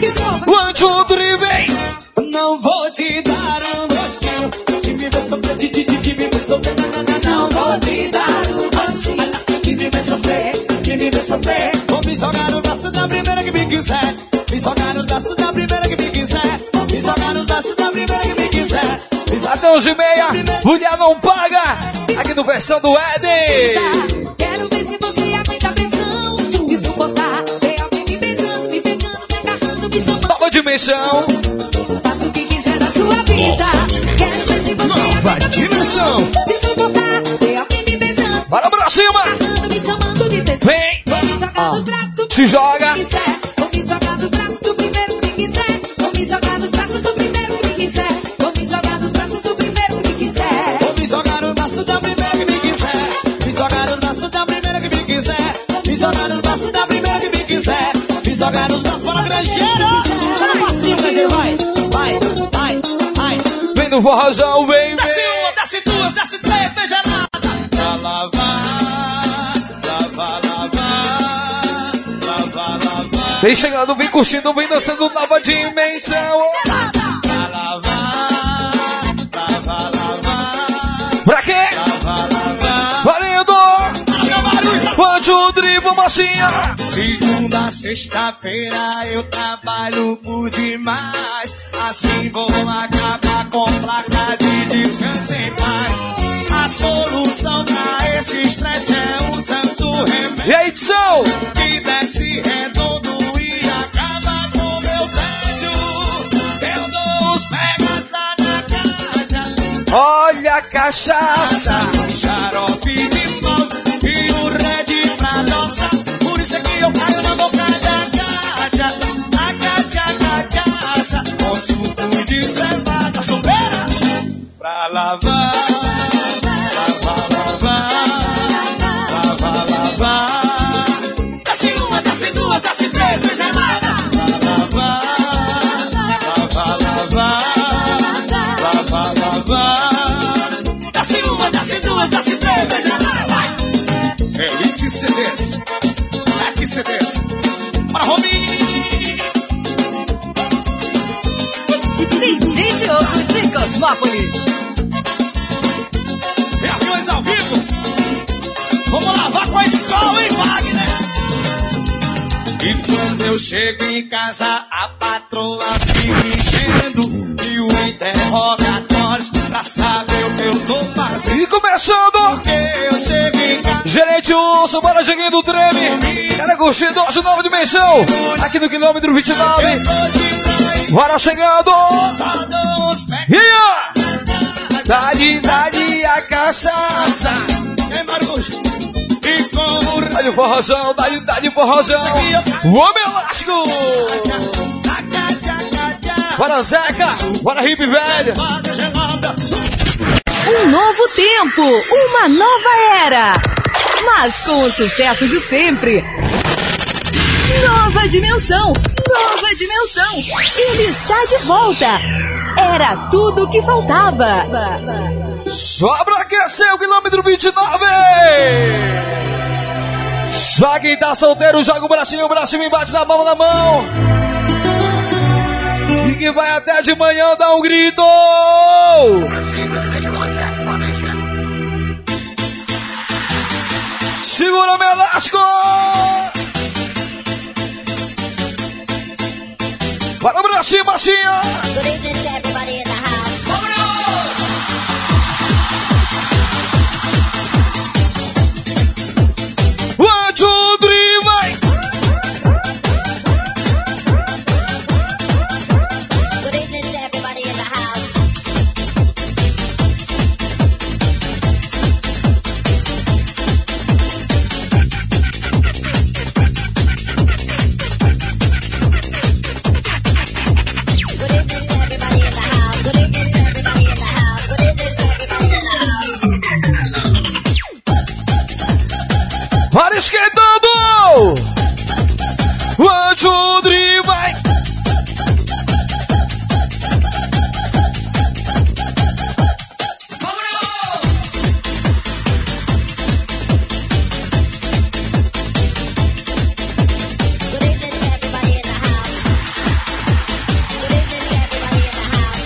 Que só. One, two, three, vem. Não vou te dar um gostinho de me ver sofrer, de, de, de me ver sofrer. Não, vou te dar um gostinho de me ver sofrer, de me ver sofrer. Vou me jogar no braço da primeira que me quiser. Me jogar no braço da primeira que me quiser. Me jogar no braço da primeira que me quiser. Me 11 e meia. Mulher não paga. Aqui no versão do Éden. Quero ver se você aguenta a pressão de suportar. Ter alguém me beijando, me pegando, me agarrando, me chamando. Nova dimensão. Faça o que quiser da sua vida. Quero ver se você aguenta a pressão de suportar. Ter alguém me beijando, Bora pra cima. agarrando, me chamando de tesão. Vem. Vou me jogar nos braços do Se joga. quiser. Vou me jogar nos braços do primeiro que quiser. Vou me jogar nos braços do braço da primeira que me quiser. Me jogar no braço da primeira que me quiser. Me jogar nos braços para granjeiro. Chama pra cima, granjeiro, vai. Vai, vai, vai. Vem no forrozão, vem, Desce vem. uma, desce duas, desce três, beija nada. Pra lavar, lavar, lavar, lavar, lavar. Vem chegando, vem curtindo, vem dançando nova dimensão. Pra lavar, lavar, lavar, Pra quê? Barulho tá Pode o drible, mocinha! Segunda, sexta-feira eu trabalho por demais. Assim vou acabar com placa de descanso em paz. A solução pra esse estresse é um santo remédio E aí, Tchau! que desce redondo e acaba com meu tédio. Eu dou os pegas lá na caixa. Olha a cachaça! Xarope de mal e o red pra dançar. Por isso é que eu caio na boca da gacha. A gacha, a cachaça. Com suco de cevada sobeira. Pra lavar, quando eu chego em casa, a patroa fica enchendo e o interrogatórios pra saber o que eu tô fazendo. E começando! Porque eu chego em casa. Gerente Urso, bora Dieguinho do Treme! Cara curtindo hoje nova dimensão! Aqui no quilômetro 29! Eu tô de trás, Bora chegando! uns pés. Ia! Dá-lhe, dá-lhe a cachaça! É Marujo. E o Dá-lhe forrozão, dá-lhe, dá-lhe o forrozão! O homem elástico! Bora Zeca, bora Hip Velho. Um novo tempo, uma nova era. Mas com o sucesso de sempre. Nova dimensão, nova dimensão. Ele está de volta. Era tudo o que faltava. Só pra aquecer o quilômetro 29. Só quem tá solteiro joga o bracinho, o bracinho embaixo da mão na mão. E quem vai até de manhã dá um grito. Segura meu elástico. Para pra cima, baixinha. Good evening to everybody in the house. Rodrigues!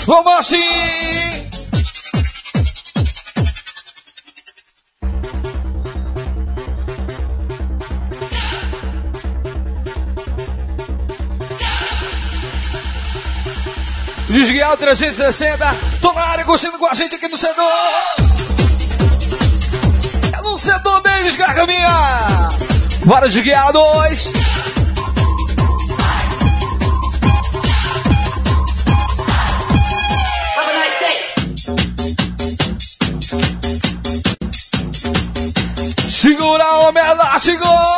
Vamos assim. Desguiado 360, tô na área curtindo com a gente aqui no setor. É no setor deles, Gargaminha. Bora, desguiados. 지금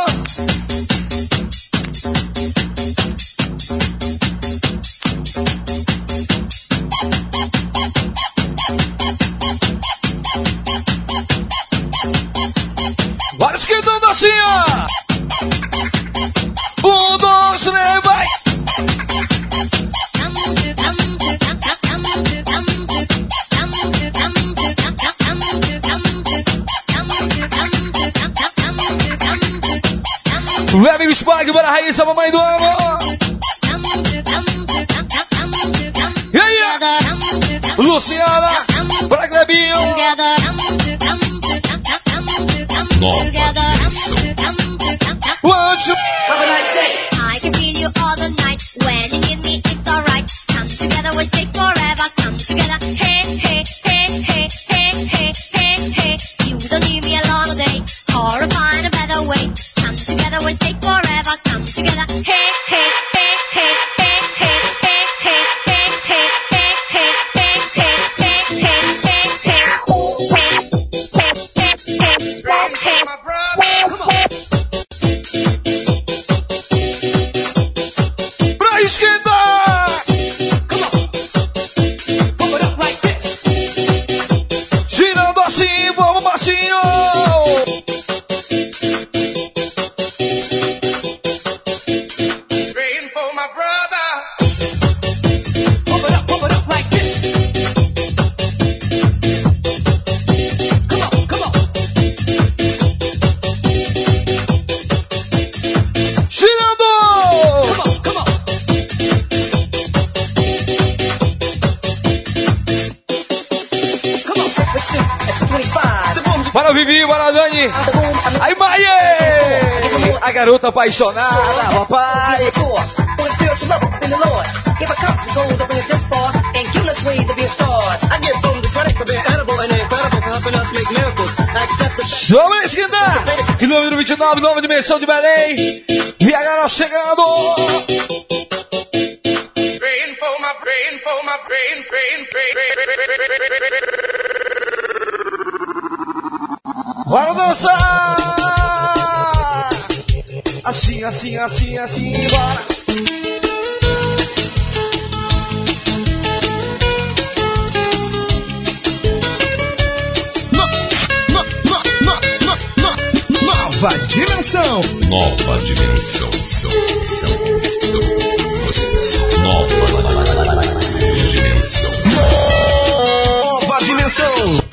aí. Maie! A garota apaixonada, rapaz! Chama esquina! número 29, nova dimensão de Belém. E a chegando! Praying for my, praying for my. Bora dançar! Assim, assim, assim, assim, bora! Nova dimensão. Nova dimensão. Nova dimensão. Nova dimensão.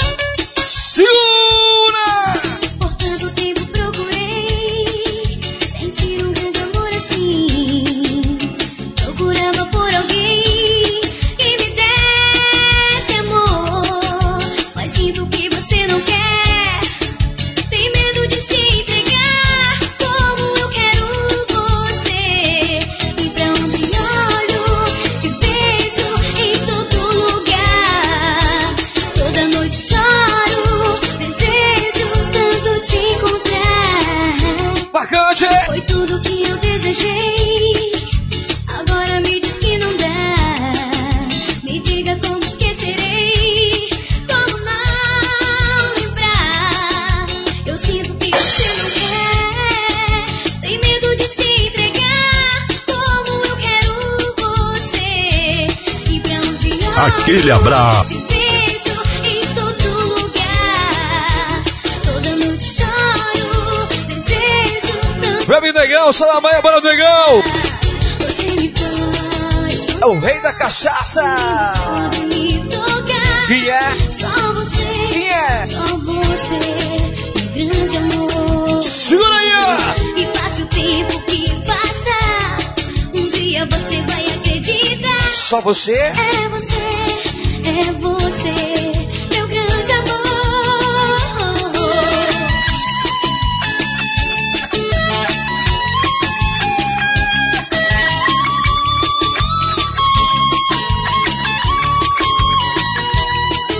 Só você? É você, é você, meu grande amor.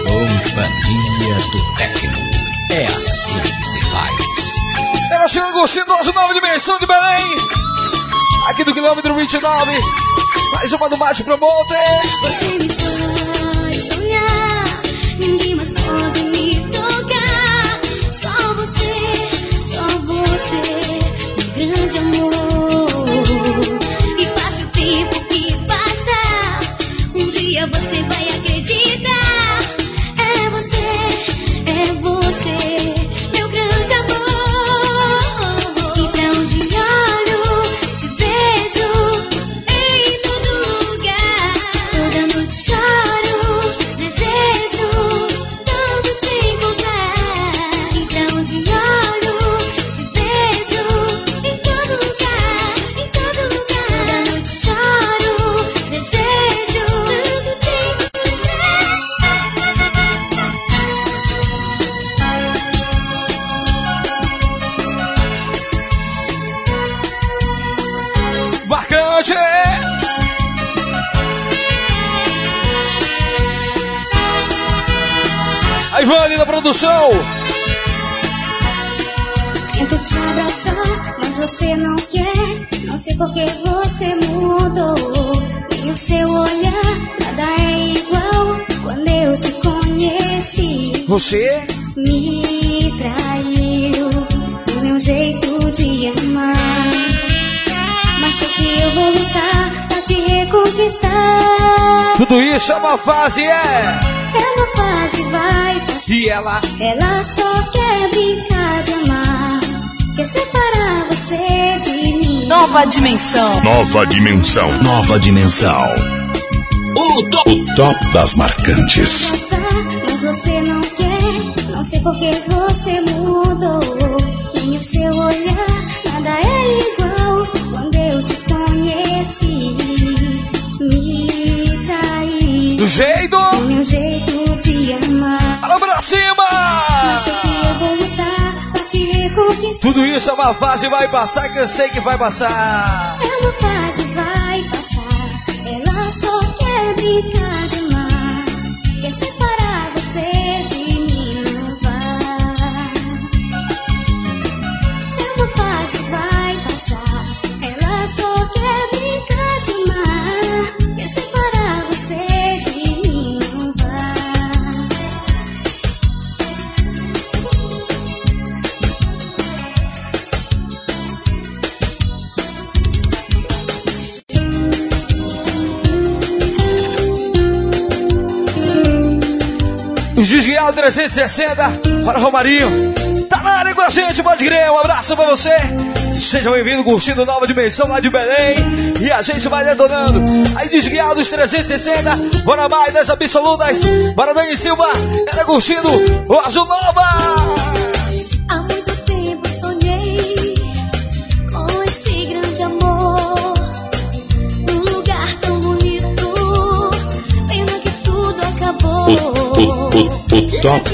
Companhia do Tecno. É assim que se faz. Ela chega Agostinho, nova dimensão de Belém! Aqui do quilômetro 29. Mais uma do Mate Promoter. Você me faz sonhar, ninguém mais pode me tocar. Só você, só você, meu grande amor. E passe o tempo que passar, um dia você vai sei por que você mudou. Nem o seu olhar, nada é igual. Quando eu te conheci, Você? me traiu. O meu jeito de amar. Mas sei que eu vou lutar pra te reconquistar. Tudo isso é uma fase, é. É uma fase, vai passar. E ela? Ela só quer brincar Nova dimensão. Nova dimensão. Nova dimensão. O top, o top das marcantes. passar, mas você não quer. Não sei por que você mudou. Nem o seu olhar, nada é igual. Quando eu te conheci, me traiu. Do jeito? O meu jeito de amar. Alô pra cima! Tudo isso é uma fase, vai passar, que eu sei que vai passar. É uma fase, 360 para Romarinho. Tá na área com a gente, pode crer. Um abraço pra você. Seja bem-vindo, curtindo Nova Dimensão lá de Belém. E a gente vai detonando. Aí, desguiados 360. Bora mais das absolutas. Bora, Dani Silva. Ela curtindo o Azul Nova.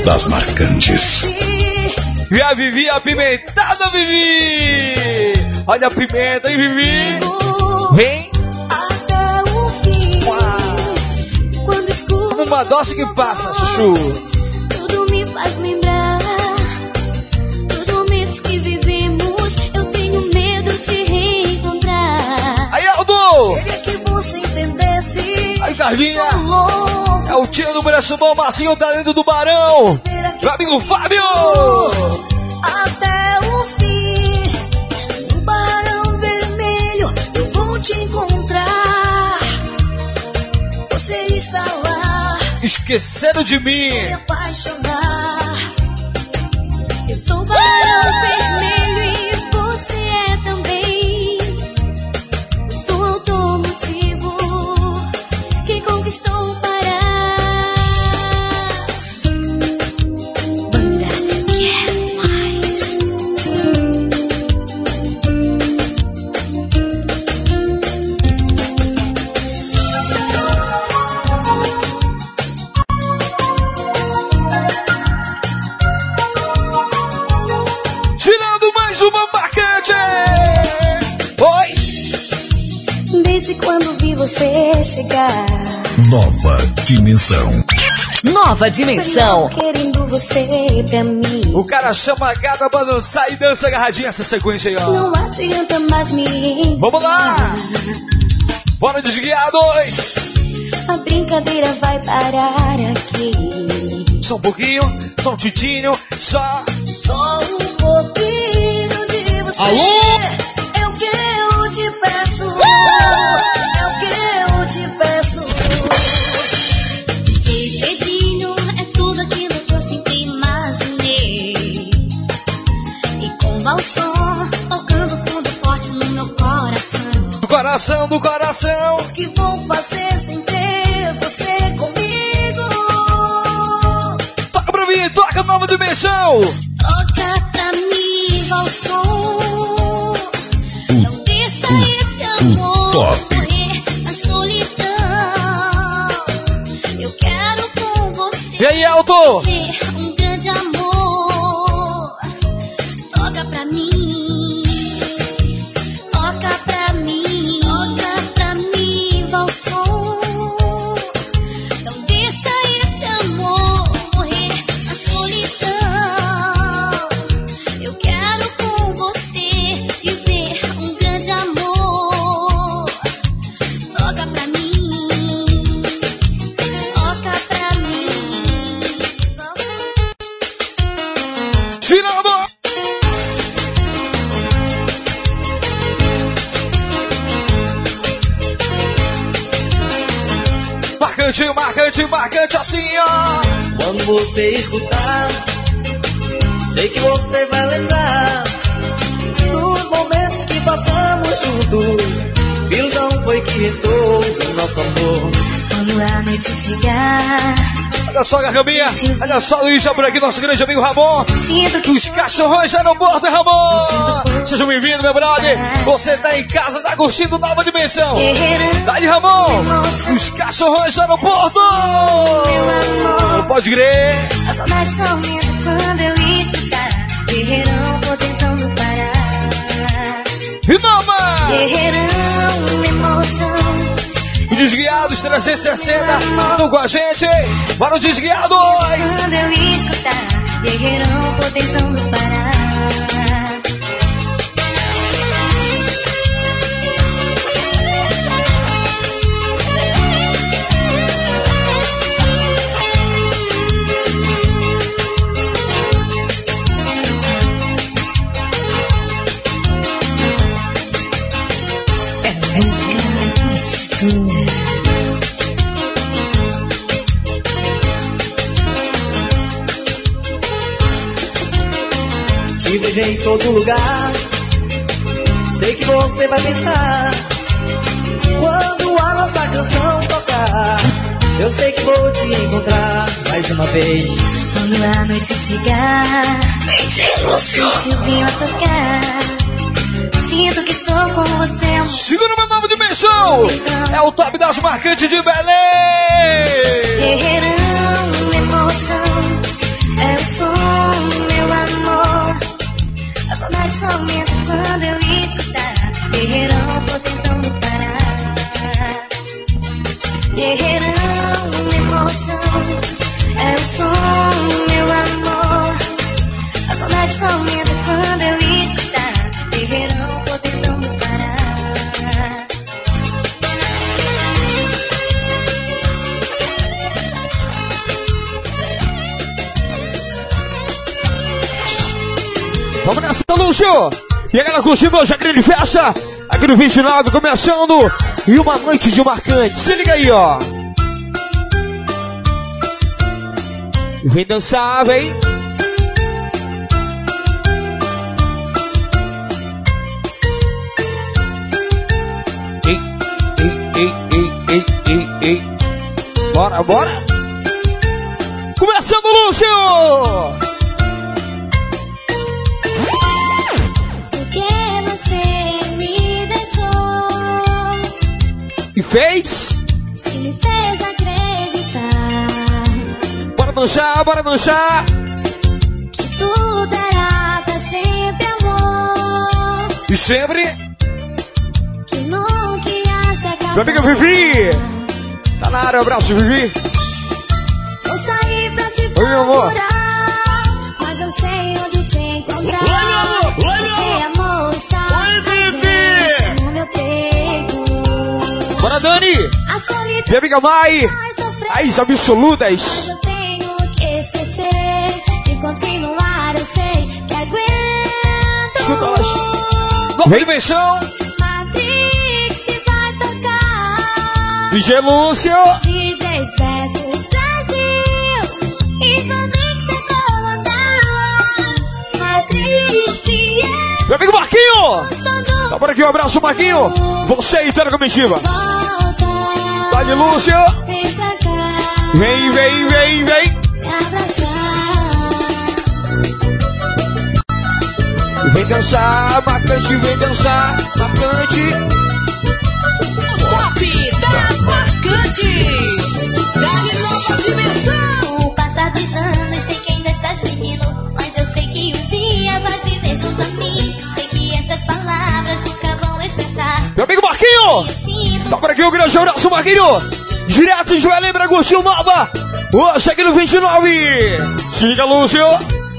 Das marcantes. E a Vivi apimentada, Vivi. Olha a pimenta, hein, Vivi? Vem. Até o fim. Quando escuro. Como uma doce que passa, Chuchu. Tudo me faz lembrar dos momentos que vivemos. Eu tenho medo de reencontrar. Aí, Aldo. Queria que você entendesse. Aí, Carlinha. O tio do Preço Bom, Marcinho, talento do Barão. Meu amigo Fábio. até o fim. No barão vermelho eu vou te encontrar. Você está lá, Esqueceram de mim. me apaixonar. Eu sou o barão vermelho e você é também. Eu sou o automotivo que conquistou o dimensão. Nova dimensão. Querendo você pra mim. O cara chama a gata pra dançar e dança agarradinha essa sequência aí, ó. Não adianta mais me. Vamos lá. Bora desguiados. A brincadeira vai parar aqui. Só um pouquinho, só um titinho, só. Só um pouquinho de você. Alô? Coração. Do coração. O que vou fazer sem ter você comigo? Toca pra mim, toca nova dimensão. Toca pra mim, Valson. Não deixa esse amor top. morrer na solidão. Eu quero com você E aí, Alto? Marcante, marcante, marcante assim, ó. Quando você escutar, sei que você vai lembrar dos momentos que passamos juntos. Ilusão foi que restou do nosso amor. Quando a noite chegar, Olha só, Gargambinha. Olha só, Luiz, já por aqui, nosso grande amigo Ramon. sinto que Os cachorrões já no bordo, Ramon. Seja bem-vindo, meu brother. Você tá em casa, tá curtindo Nova Dimensão. Dá-lhe, Ramon. Os cachorrões já no bordo. meu amor. Não pode crer. A saudade só aumenta quando eu escutar. Guerreirão, tô tentando parar. E Nama. Guerreirão, emoção. Desguiados 360. Estão com a gente. Bora o Desguiados. Quando eu escutar. Guerreirão, tô tentando parar. Todo lugar. Sei que você vai pensar quando a nossa canção tocar. Eu sei que vou te encontrar mais uma vez. Quando a noite chegar, se o Silvinho a tocar, sinto que estou com você. Segura uma nova dimensão. É o top das marcantes de Belém. Guerreirão, emoção, é o som, Aumenta quando eu escutar. Guerreirão, tô tentando parar. Guerreirão, emoção, é o som, meu amor. A saudade só quando eu Vamos nessa, Lúcio. E a galera curtindo hoje a grande festa. Aqui no 29, começando. E uma noite de marcante. Se liga aí, ó. Vem dançar, vem. Ei, ei, ei, ei, ei, ei, ei. Bora, bora. Começando, Lúcio. Fez. se me fez acreditar Bora dançar, bora dançar. que tudo era pra sempre amor, E sempre. que nunca ia se acabar. Meu amigo Vivi. Tá na área, abraço, Vivi. Vou sair pra te Oi, meu amor. Minha amiga Mai. As absolutas. Mas eu tenho que esquecer e continuar. Eu sei que aguento. Escuta elas. Nova dimensão. Matrix vai tocar. DJ Lúcio. DJ Beto Brasil. E Sonic se comandar. Matrix e eu. Meu amigo Marquinho. Tá por aqui, um abraço, Marquinho. Você aí, toda a comitiva. Dali, Lúcio. Vem pra cá. Vem, vem, vem, vem. Dançar, marcante, vem dançar, marcante. Top das marcantes. Dali nova dimensão. Com o passar dos anos, sei que ainda estás menino. Mas eu sei que um dia vais viver junto a mim. Sei que estas palavras nunca vão expressar. Meu amigo Marquinho. Tá por aqui, um grande abraço, Marquinho. Direto de Belém, Bragostinho Nova. Hoje aqui no 29. Se liga, Lúcio.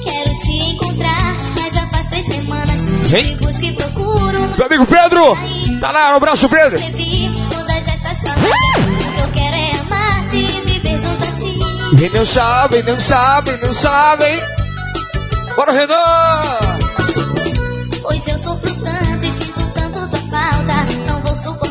Quero te encontrar, mas já faz três semanas. Vem. Te busco e procuro. Meu amigo Pedro. Tá lá, um abraço, Pedro. Escrevi todas estas palavras. O que eu quero é amar-te e viver junto a ti. Vem dançar, vem dançar, vem dançar, vem. Bora, Renan. Pois eu sofro tanto e sinto tanto tua falta. Não vou suportar.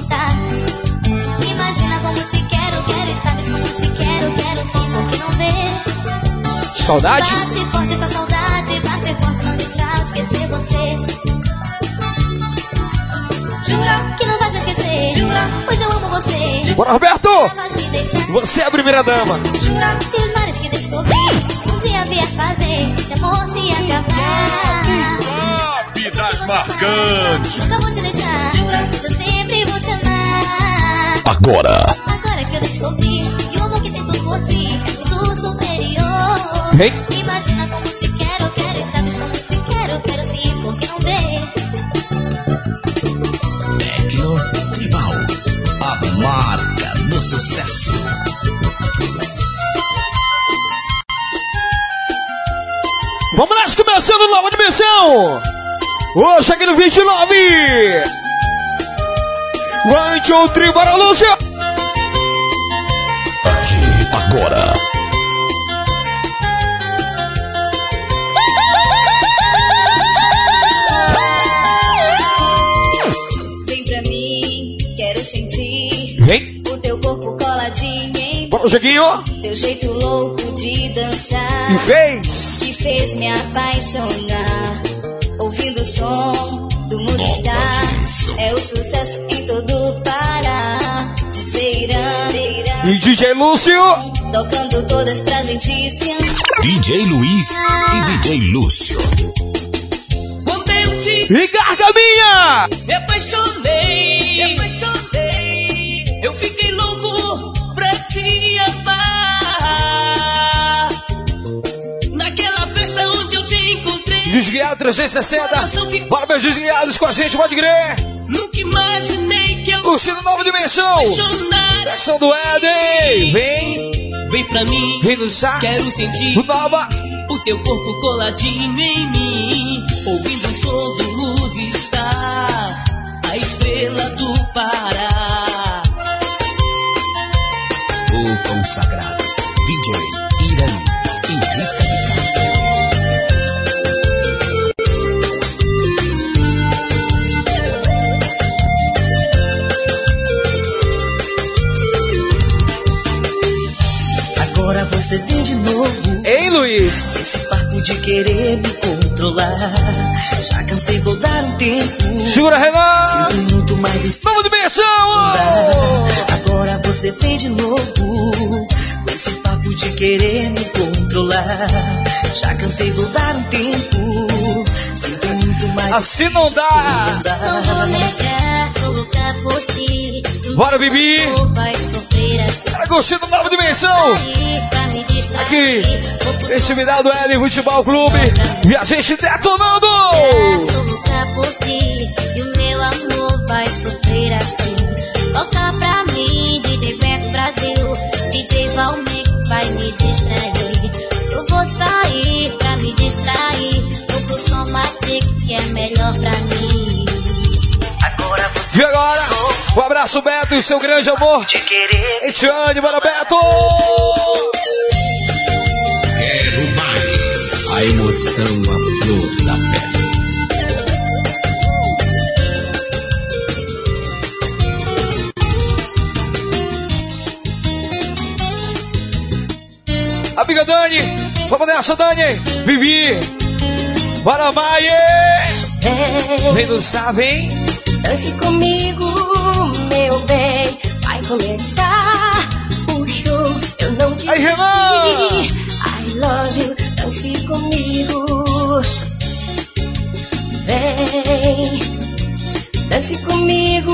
Imagina como te quero, quero e sabes como te quero, quero sim, porque não vê. Saudade? Bate forte essa saudade, bate forte, não deixar eu esquecer você. Jura que não vais me esquecer, jura, pois eu amo você. Bora, Roberto. Você é a primeira dama. jura, se os mares que descobri um dia vier fazer, esse amor se acabar. Top das marcantes. Nunca vou te deixar, jura, eu sempre vou te amar. Agora, Agora que eu descobri que o amor que sinto por ti é muito superior. Vem. Imagina como te quero, quero e sabes como te quero, quero sim, porque não vê. Tecno Tribal, a marca do sucesso. Vamos lá, começando nova dimensão. Hoje aqui no 29. One, two, three, bora, Lúcio. Aqui, agora. Vem pra mim, quero sentir Vem. o teu corpo coladinho em Bora, Joguinho. teu jeito louco de dançar. E fez. que fez me apaixonar. ouvindo o som do mundo está. É o sucesso em todo o Pará. DJ Irã, E DJ Lúcio. tocando todas pra gente se amar. DJ Luiz e DJ Lúcio. Quando eu te E Gargaminha. me apaixonei, eu fiquei louco pra te amar. Desguiado 360. Bora, meus desguiados com a gente, pode crer. nunca imaginei que eu Curtindo nova dimensão. Versão do Éden. Vem, Vem pra mim, vem dançar. quero sentir Nova. o teu corpo coladinho em mim, ouvindo o Segura, Renan. Mais de Nova dimensão. Agora você vem de novo. Com esse papo de querer me controlar. Já cansei, vou dar um tempo. Sinto muito mais Assim não dá. Não vou negar, sou louca por ti. Bora, Bibi. Assim. Tá curtindo nova dimensão. Aqui, Vou Intimidado Éden Futebol Clube. E a gente detonando. Abraço, Beto e seu grande amor. de querer Etiane, bora, Beto. Quero mais. A emoção à flor da pele. Amiga Dani. Vamos nessa, Dani. Vivi. Bora, Maie. Vem dançar, vem. Dance comigo, meu bem, vai começar o show. Eu não te Aí, Renan! I love you, dance comigo. Vem, dance comigo,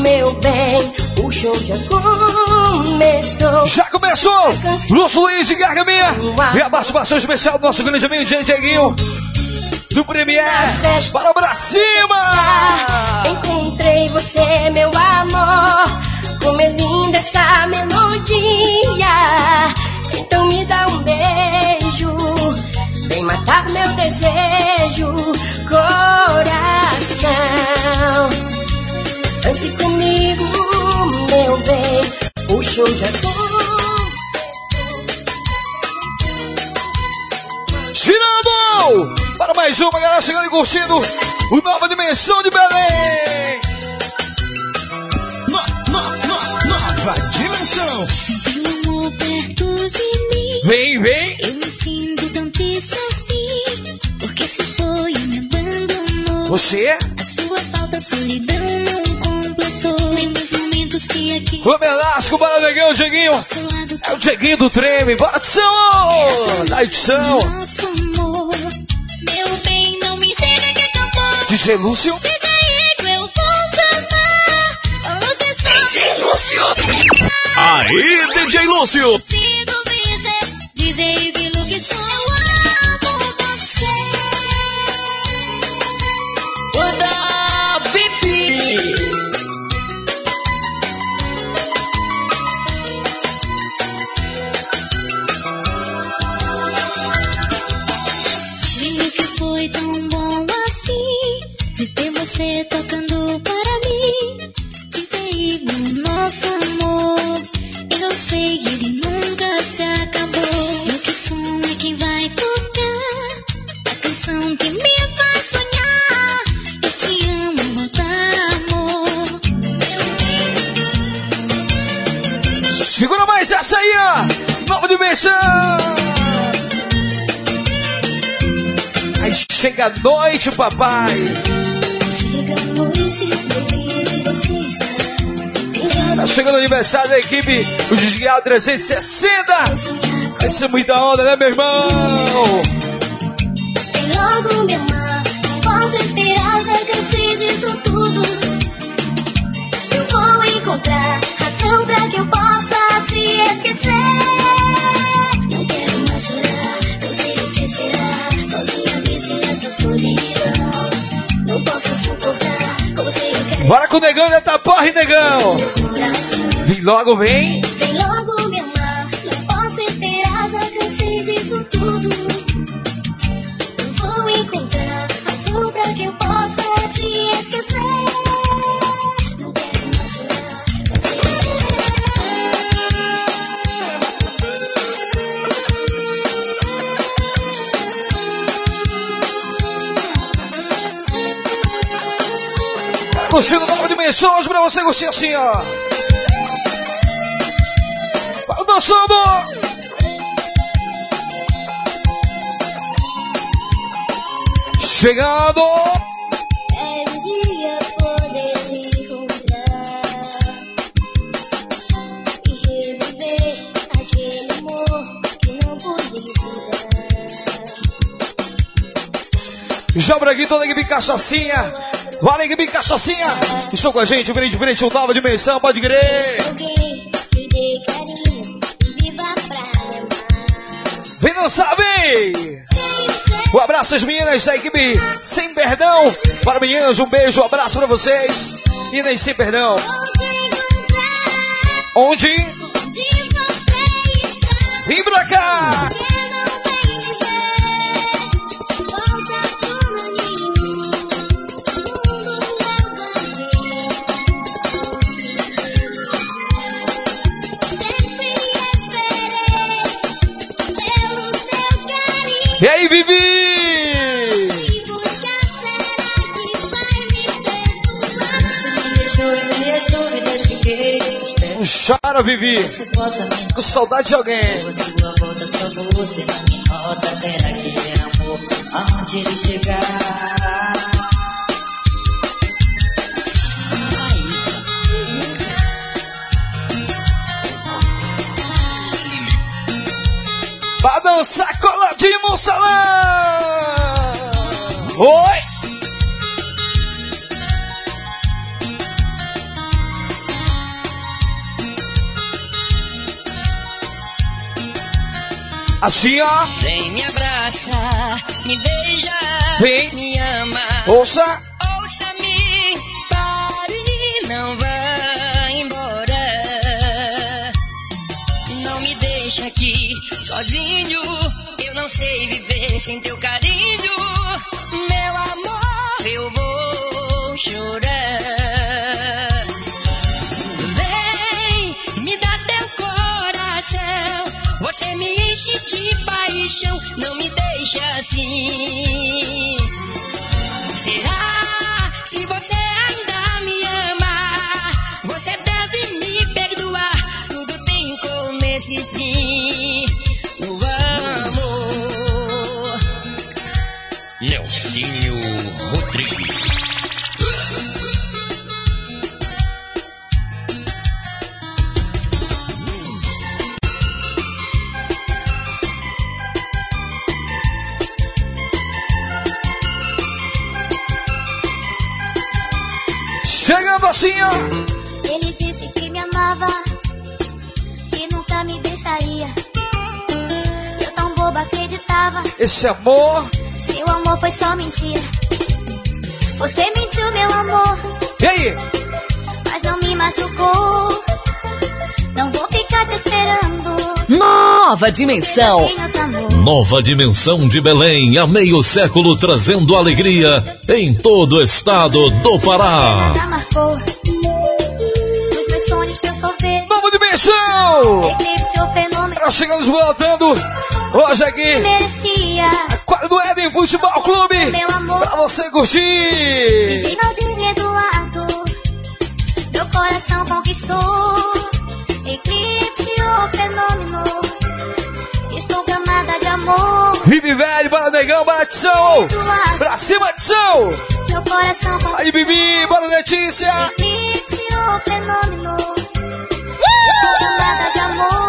meu bem. O show já começou. Já começou! Lúcio Luiz e Gargaminha! E a participação especial do nosso grande amigo DJ Dieguinho do Premier! Para pra cima! Encontrei você, meu amor. Como é linda essa melodia. Então me dá um beijo. Vem matar meu desejo, coração. Dance comigo, meu bem. O show já começou. Para mais uma, galera, chegando e curtindo o Nova Dimensão de Belém! Nova dimensão. Meu amor perto de mim. Vem, vem! Eu me sinto tão triste assim, porque se foi e me abandonou. Você? A sua falta, a solidão não completou. Lembra os momentos que aqui O Velasco, bora Dieguinho! lado É o Dieguinho do Treme, bora edição! Da edição! nosso amor. DJ Lúcio? Fica aí, eu vou te amar. Enlouquecer. Aí, DJ Lúcio. Consigo viver. Dizer Chega a noite, papai. Chega a noite, onde você está? Tem Tá chegando o aniversário da equipe, o Desguial 360. Vai ser muita onda, né, meu irmão? Vem logo me amar. Não posso esperar, já cansei disso tudo. Eu vou encontrar razão pra que eu possa te esquecer. Não quero mais chorar, cansei de te esperar. Bora com o negão, né? Tá porra, negão. Vem logo, vem. Vem logo me amar, não posso esperar, já cansei disso tudo. Eu vou encontrar razão pra que eu possa te esquecer. Curtindo nova dimensão hoje pra você curtir assim, ó. Vai dançando. Chegando. Quero um dia poder encontrar e reviver aquele amor que não pude te dar. Toda a equipe cachaçinha. Vale equipe cachaçinha. Estou com a gente, frente a frente, um nova dimensão, pode crer. Que e. Vem dançar, vem. Um abraço às meninas da equipe Sem Perdão. Para meninas, um beijo, um abraço pra vocês. Meninas Sem Perdão. Onde? Vem pra cá. Chora, Vivi. Com saudade de alguém. Sua volta só você na minha rota. Será que é amor? Aonde ele chegar? Pra dançar coladinho no salão. Oi. Assim, ó. Vem me abraça, me beija, Vem. me ama. Ouça. Ouça-me, pare, não vá embora. Não me deixa aqui sozinho. Eu não sei viver sem teu carinho. Meu amor, eu vou chorar. Vem, me dá teu coração. Você me enche de paixão. Não me deixa assim. Será se você ainda me ama? Você deve me perdoar. Tudo tem começo e fim. No amor. Nelsinho Rodrigues. Esse amor. seu amor foi só mentira. Você mentiu, meu amor, E aí? mas não me machucou. Não vou ficar te esperando. Nova dimensão. Nova dimensão de Belém, há meio século trazendo alegria em todo o estado do Pará. Nada marcou. Os meus sonhos que eu só ver. Nova dimensão seu fenômeno. Tá Nós chegamos voltando hoje aqui. Merecia. Quadro do Eden Futebol Clube. Meu amor. Pra você curtir. DJ Naldinho Eduardo. Meu coração conquistou. Eclipse o fenômeno. Estou camada de amor. Vivi velho, bora negão, bora tição. Pra cima, tição. Meu coração conquistou. Aí, Vivi, bora Letícia. Eclipse o fenômeno. Estou camada de amor.